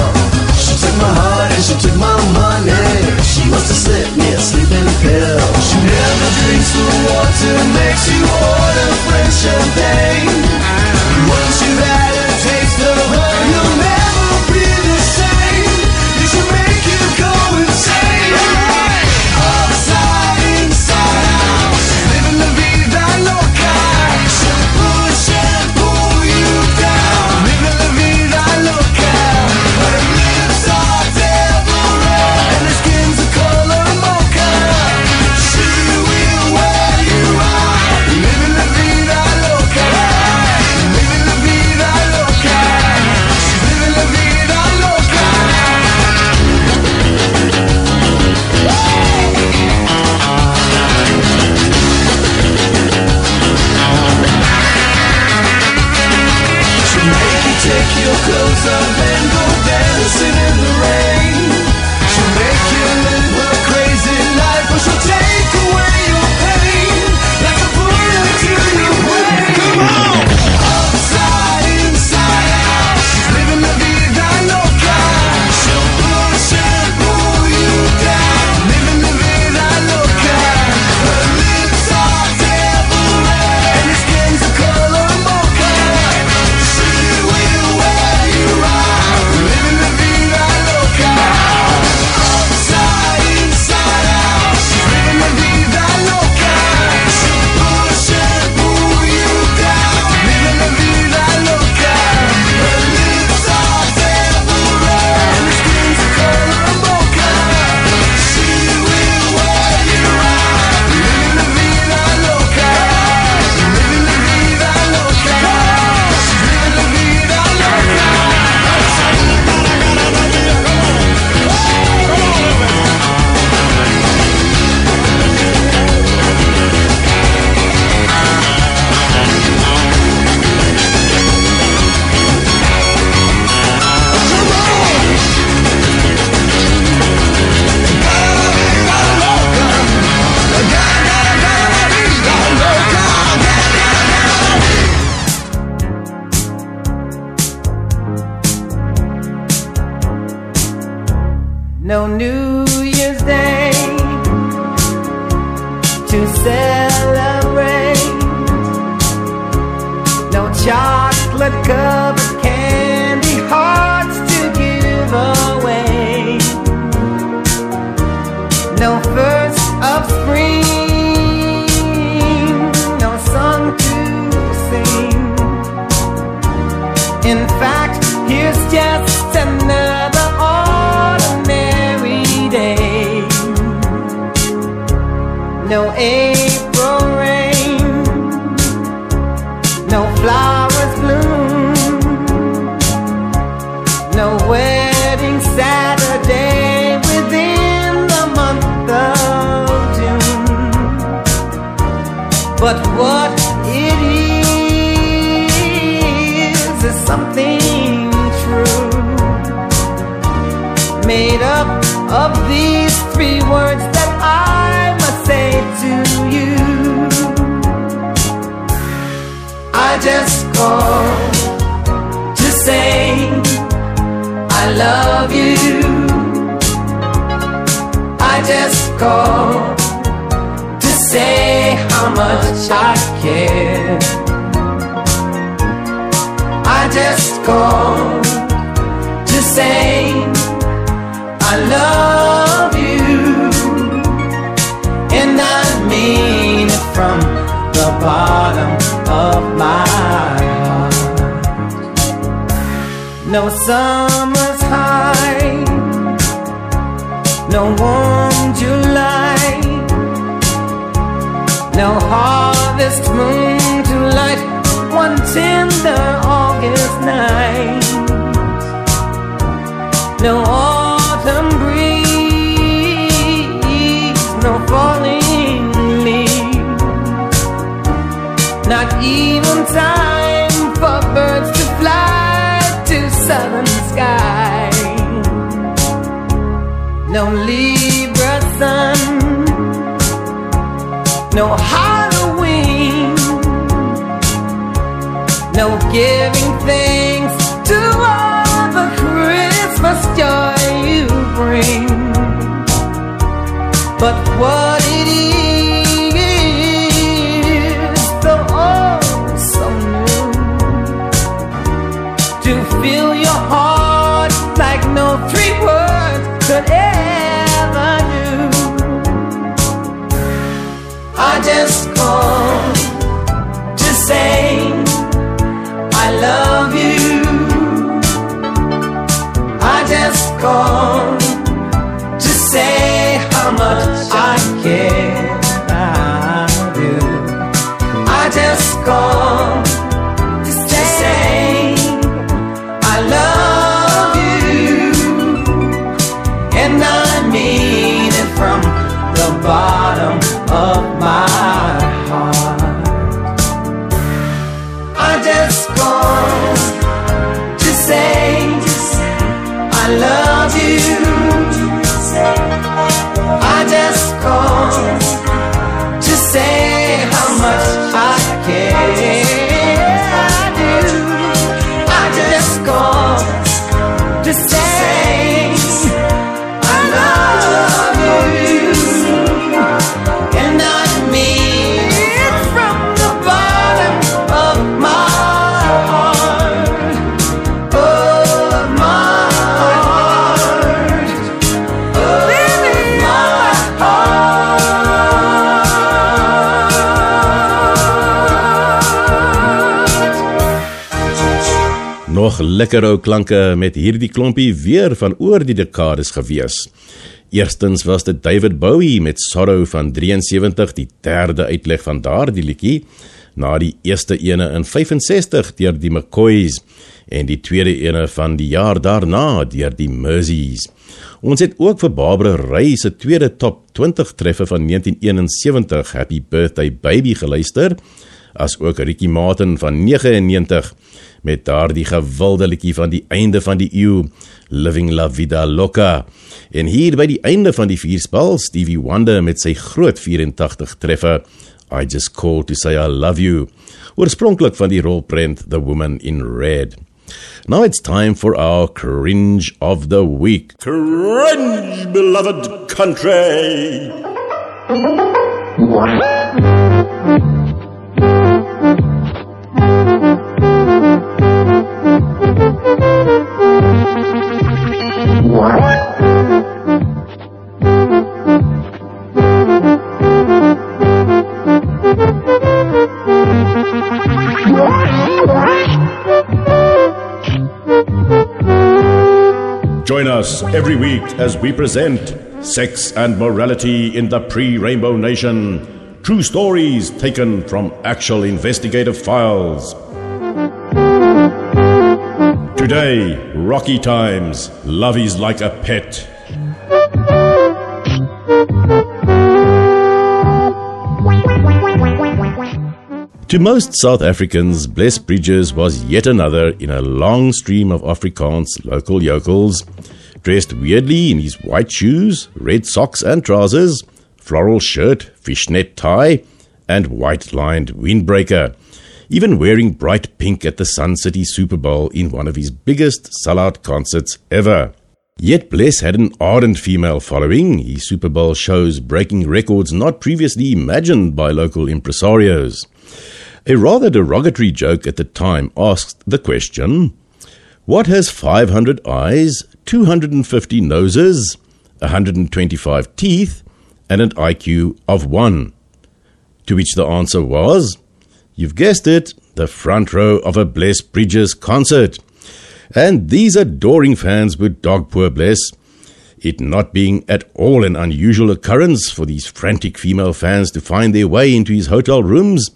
Nog lekker ou klanke met hierdie klompie weer van oor die dekades gewees. Eerstens was dit David Bowie met Sorrow van 73, die derde uitleg van daardie liedjie, na die eerste ene in 65 deur die McCoys en die tweede ene van die jaar daarna deur die Merseys. Ons het ook vir Barbara Ray se tweede top 20 treffer van 1971, Happy Birthday Baby geluister, as ook Ricky Martin van 99 met daardie gewilde liedjie van die einde van die eeu, Living La Vida Loca. En hier by die einde van die vierspal, Stevie Wonder met sy groot 84 treffer, I Just Called to Say I Love You, oorspronklik van die rolprent The Woman in Red. Now it's time for our cringe of the week. Cringe, beloved country! Join us every week as we present Sex and Morality in the Pre Rainbow Nation. True stories taken from actual investigative files. Today, Rocky Times. Love is like a pet. To most South Africans, Bless Bridges was yet another in a long stream of Afrikaans local yokels, dressed weirdly in his white shoes, red socks and trousers, floral shirt, fishnet tie, and white lined windbreaker, even wearing bright pink at the Sun City Super Bowl in one of his biggest sellout concerts ever. Yet Bless had an ardent female following, his Super Bowl shows breaking records not previously imagined by local impresarios. A rather derogatory joke at the time asked the question What has 500 eyes, 250 noses, 125 teeth, and an IQ of 1? To which the answer was You've guessed it, the front row of a Bless Bridges concert. And these adoring fans would dog poor Bless. It not being at all an unusual occurrence for these frantic female fans to find their way into his hotel rooms,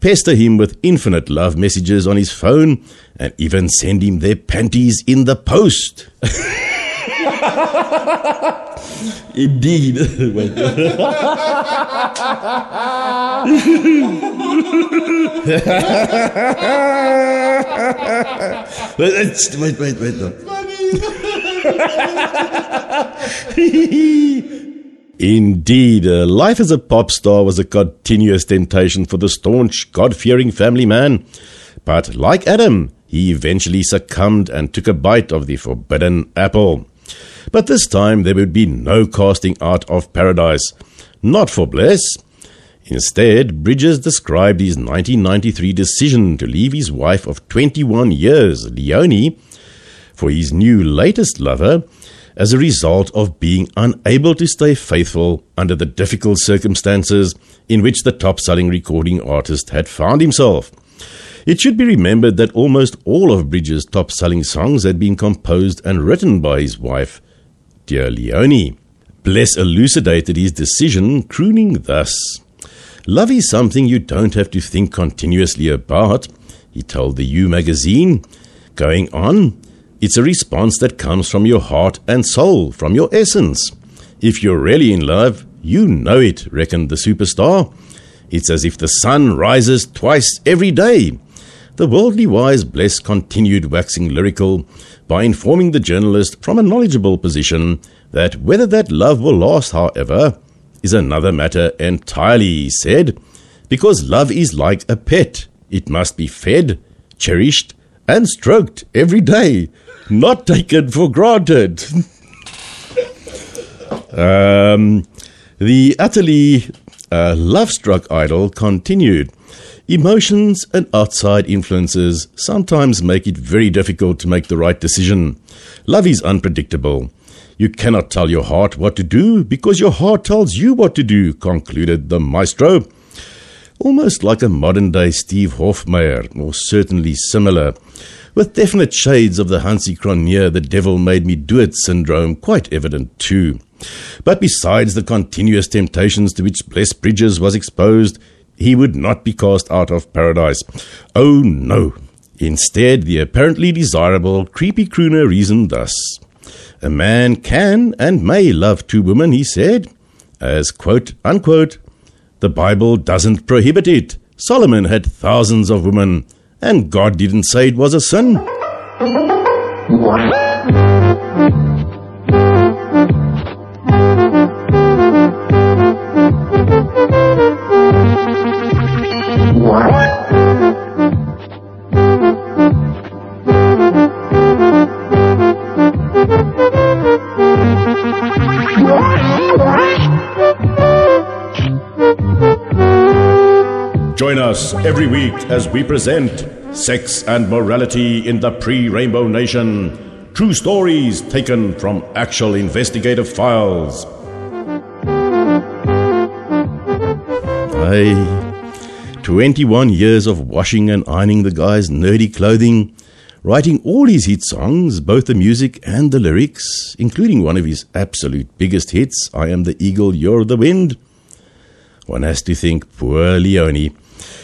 pester him with infinite love messages on his phone, and even send him their panties in the post. <laughs> Indeed. <laughs> <laughs> Wait. wait, wait, wait, wait, wait. No. Indeed, uh, life as a pop star was a continuous temptation for the staunch, God fearing family man. But like Adam, he eventually succumbed and took a bite of the forbidden apple. But this time there would be no casting out of paradise. Not for Bless. Instead, Bridges described his 1993 decision to leave his wife of 21 years, Leonie, for his new latest lover as a result of being unable to stay faithful under the difficult circumstances in which the top selling recording artist had found himself. It should be remembered that almost all of Bridges' top selling songs had been composed and written by his wife, Dear Leonie. Bless elucidated his decision, crooning thus Love is something you don't have to think continuously about, he told the U magazine. Going on, it's a response that comes from your heart and soul, from your essence. If you're really in love, you know it, reckoned the superstar. It's as if the sun rises twice every day. The worldly wise Bless continued waxing lyrical by informing the journalist from a knowledgeable position that whether that love will last, however, is another matter entirely, he said, because love is like a pet. It must be fed, cherished, and stroked every day, not taken for granted. <laughs> um, the utterly uh, love struck idol continued. Emotions and outside influences sometimes make it very difficult to make the right decision. Love is unpredictable. You cannot tell your heart what to do because your heart tells you what to do, concluded the maestro. Almost like a modern day Steve Hofmeyr, or certainly similar, with definite shades of the Hansi Cronje, the devil made me do it syndrome quite evident too. But besides the continuous temptations to which Bless Bridges was exposed, he would not be cast out of paradise. Oh no. Instead, the apparently desirable creepy crooner reasoned thus. A man can and may love two women, he said, as quote unquote, the Bible doesn't prohibit it. Solomon had thousands of women, and God didn't say it was a sin. Join us every week as we present Sex and Morality in the Pre Rainbow Nation. True stories taken from actual investigative files. Hey, 21 years of washing and ironing the guy's nerdy clothing, writing all his hit songs, both the music and the lyrics, including one of his absolute biggest hits, I Am the Eagle, You're the Wind. One has to think, poor Leonie.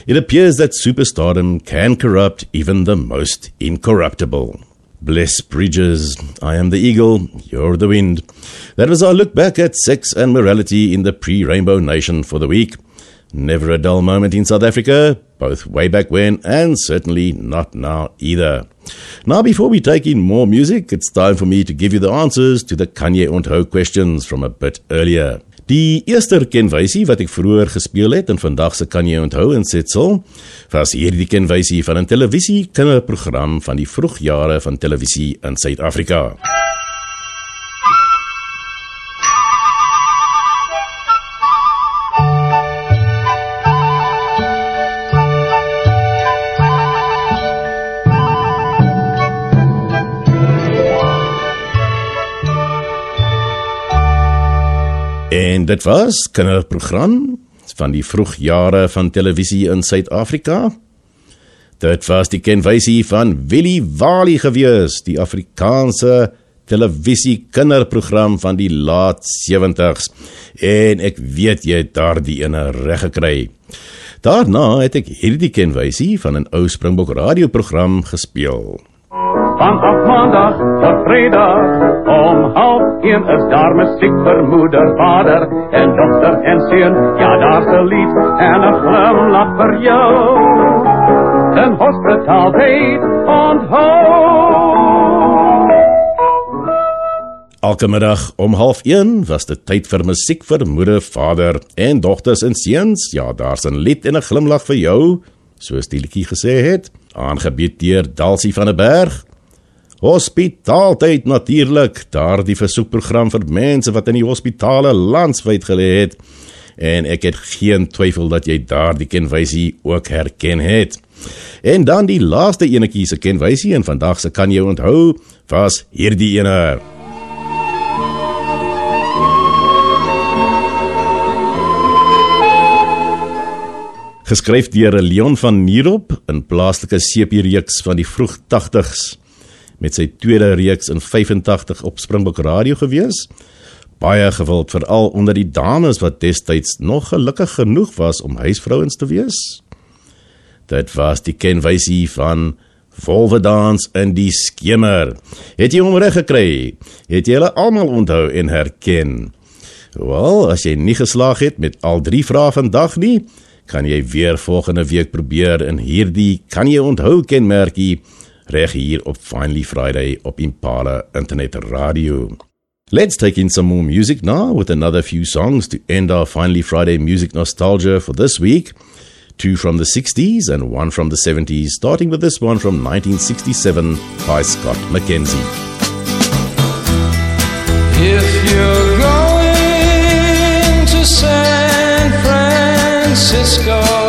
It appears that superstardom can corrupt even the most incorruptible. Bless Bridges, I am the eagle, you're the wind. That was our look back at sex and morality in the pre Rainbow Nation for the week. Never a dull moment in South Africa, both way back when and certainly not now either. Now, before we take in more music, it's time for me to give you the answers to the Kan jy and onthou questions from a bit earlier. Die eerste kenwysie wat ek vroeër gespeel het en vandag se kan jy onthou in Setsel, was hierdie kenwysie van 'n televisie kinderprogram van die vroegjare van televisie in Suid-Afrika. Dit was kinderprogram van die vroegjare van televisie in Suid-Afrika. Dit was die kenwysie van Willie Wali gewees, die Afrikaanse televisie kinderprogram van die laat 70s. En ek weet jy het daardie ene reg gekry. Daarna het ek hierdie kenwysie van 'n ou Springbok radioprogram gespeel. Vanaf maandag tot vrijdag om half één is daar muziek vir moeder, vader en dochter en seun. Ja, daar's 'n lied en 'n glimlach vir jou. Een hospitaal tyd onthou. Elke middag om 0.30 was dit tyd vir musiek vir moeder, vader en dogters en seuns. Ja, daar's 'n lied en 'n glimlag vir jou, soos die liedjie gesê het, aangebied deur Dalsie van der Berg. Hospitaaltyd natuurlik, daardie versoekprogram vir mense wat in die hospitale landswyd gelê het. En ek het geen twyfel dat jy daardie kenwysie ook herken het. En dan die laaste enetjie se kenwysie en vandag se kan jy onthou, was hierdie ene. Geskryf deur Leon van Nierop in plaaslike sepiereeks van die vroeg 80s met sy tweede reeks in 85 op Springbok Radio gewees. Baie gewild veral onder die dames wat destyds nog gelukkig genoeg was om huisvrouens te wees. Dit was die kenwysie van Volvedans in die skemer. Het jy hom reg gekry? Het jy hulle almal onthou en herken? Wel, as jy nie geslaag het met al drie vrae vandag nie, kan jy weer volgende week probeer in hierdie kan jy onthou kenmerkie reg hier op Finally Friday op Impala Internet Radio. Let's take in some more music now with another few songs to end our Finally Friday music nostalgia for this week. Two from the 60s and one from the 70s, starting with this one from 1967 by Scott McKenzie. If you're going to San Francisco,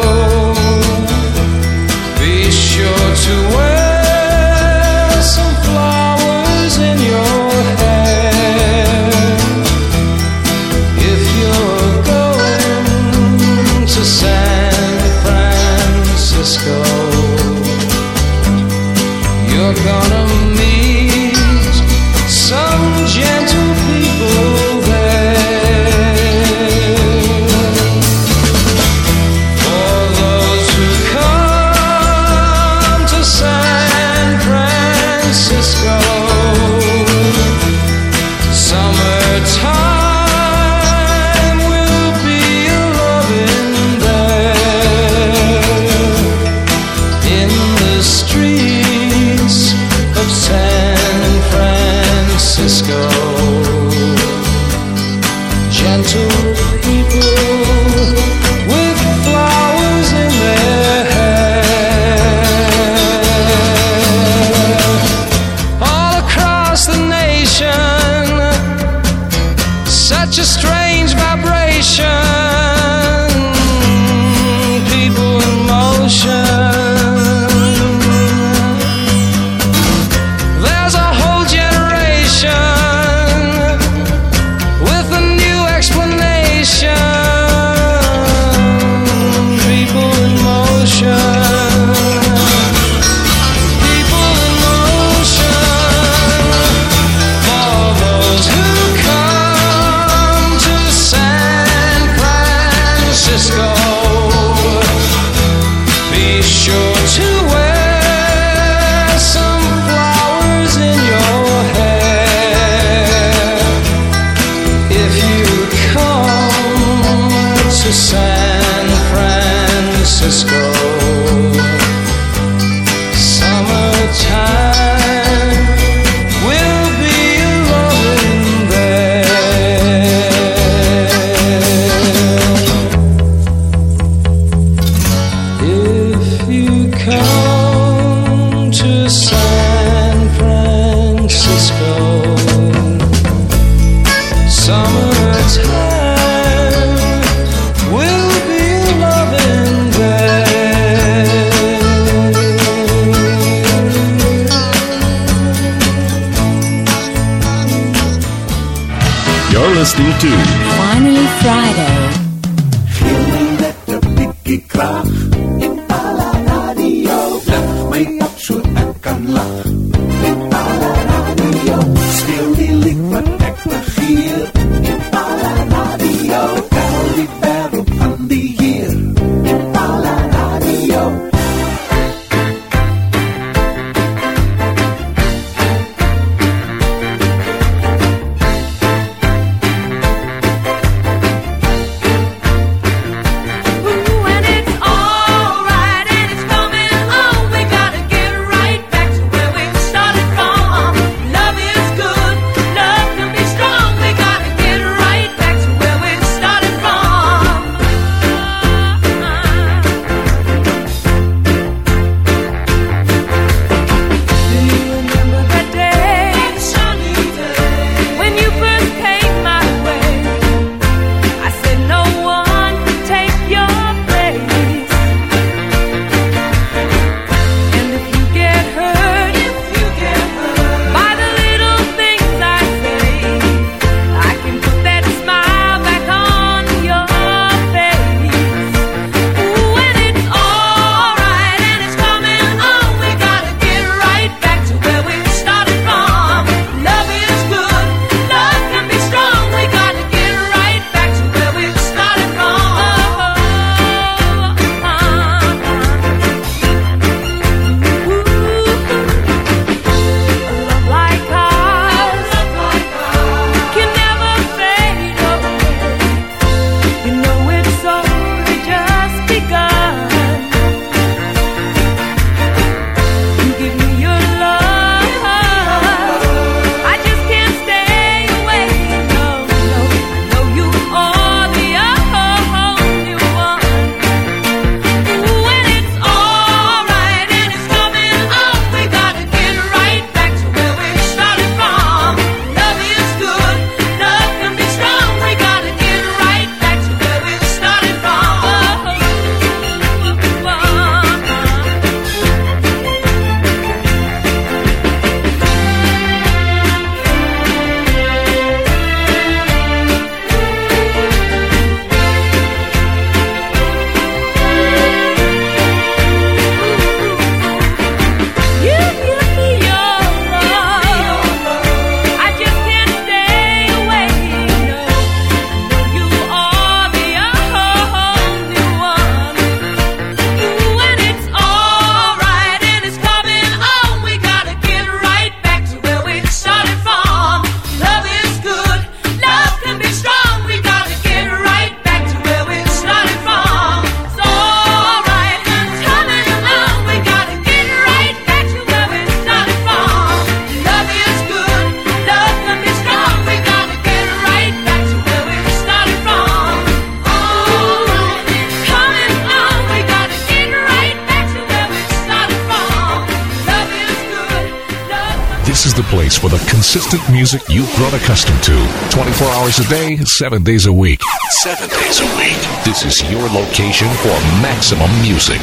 hours a day, seven days a week. Seven days a week. This is your location for maximum music.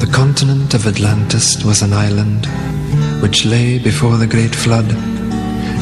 The continent of Atlantis was an island which lay before the great flood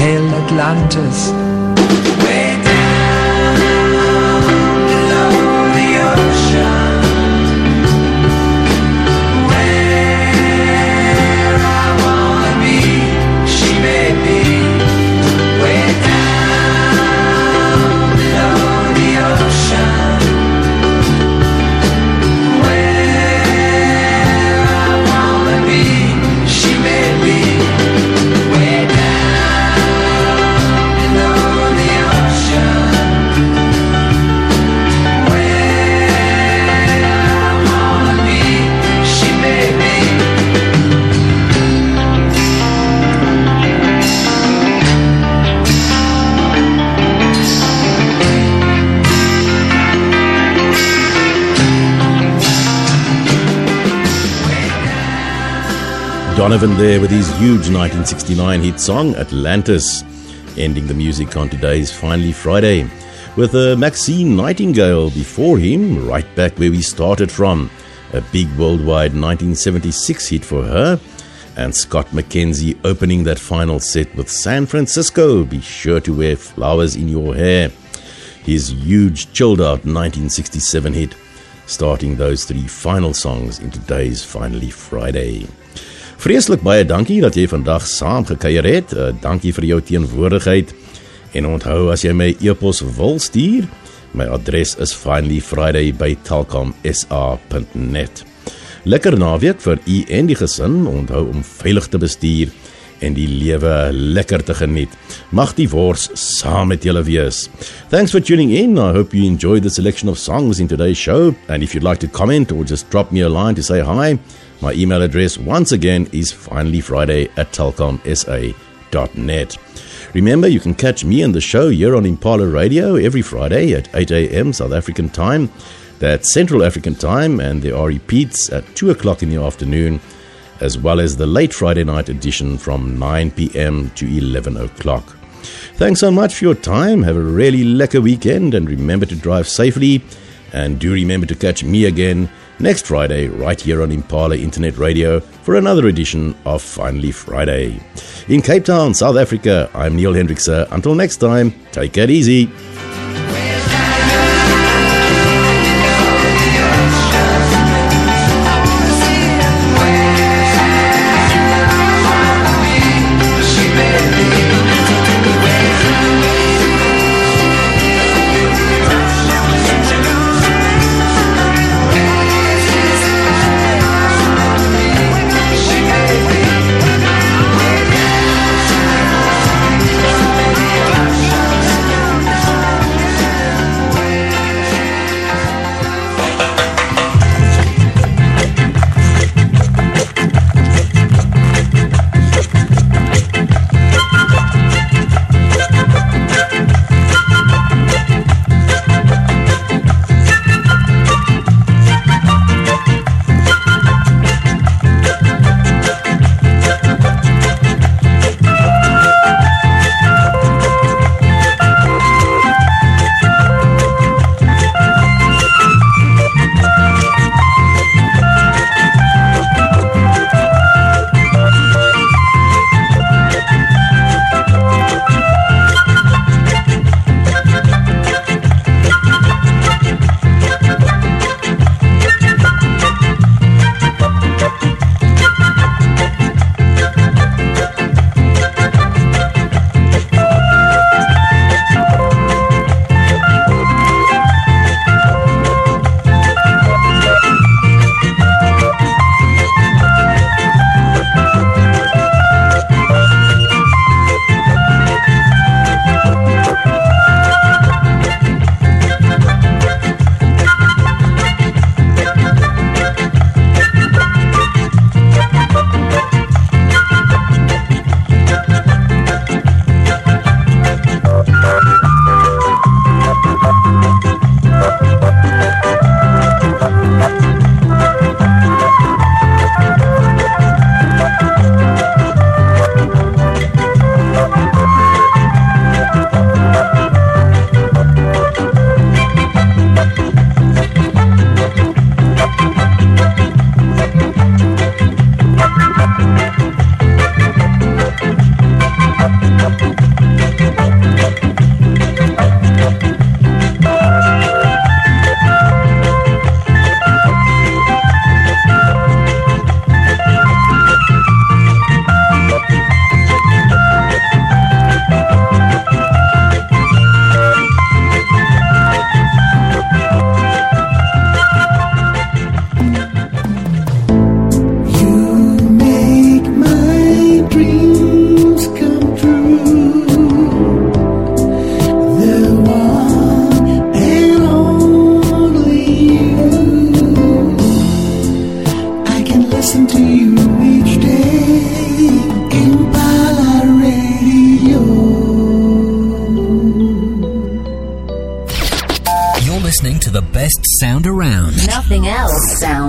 Hail Atlantis! Donovan there with his huge 1969 hit song Atlantis, ending the music on today's Finally Friday. With uh, Maxine Nightingale before him, right back where we started from. A big worldwide 1976 hit for her. And Scott McKenzie opening that final set with San Francisco. Be sure to wear flowers in your hair. His huge chilled out 1967 hit, starting those three final songs in today's Finally Friday. Vreeslik baie dankie dat jy vandag saam gekuier het. Uh, dankie vir jou teenwoordigheid. En onthou as jy my e-pos wil stuur, my adres is finallyfriday@telkomsa.net. Lekker naweek vir u en die gesin. Onthou om veilig te bestuur en die lewe lekker te geniet. Mag die wors saam met julle wees. Thanks for tuning in. I hope you enjoyed the selection of songs in today's show. And if you'd like to comment or just drop me a line to say hi, my email address once again is finallyfriday at telkomsa.net. Remember, you can catch me and the show here on Impala Radio every Friday at 8 a.m. South African time. That's Central African time, and there are repeats at 2 o'clock in the afternoon, as well as the late Friday night edition from 9 p.m. to 11 o'clock. Thanks so much for your time. Have a really lekker weekend, and remember to drive safely. And do remember to catch me again next Friday, right here on Impala Internet Radio, for another edition of Finally Friday. In Cape Town, South Africa, I'm Neil Hendrickse. Until next time, take it easy.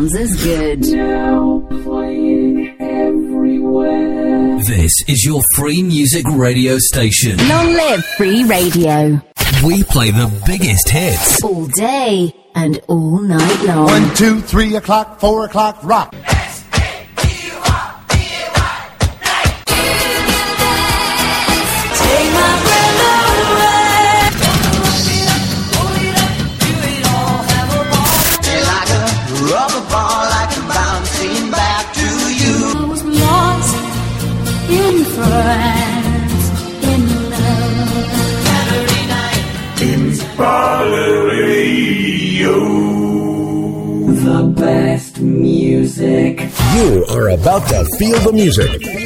Sounds as good. Now playing everywhere. This is your free music radio station. Long live free radio. We play the biggest hits. All day and all night long. One, two, three o'clock, four o'clock, rock. About to feel the music.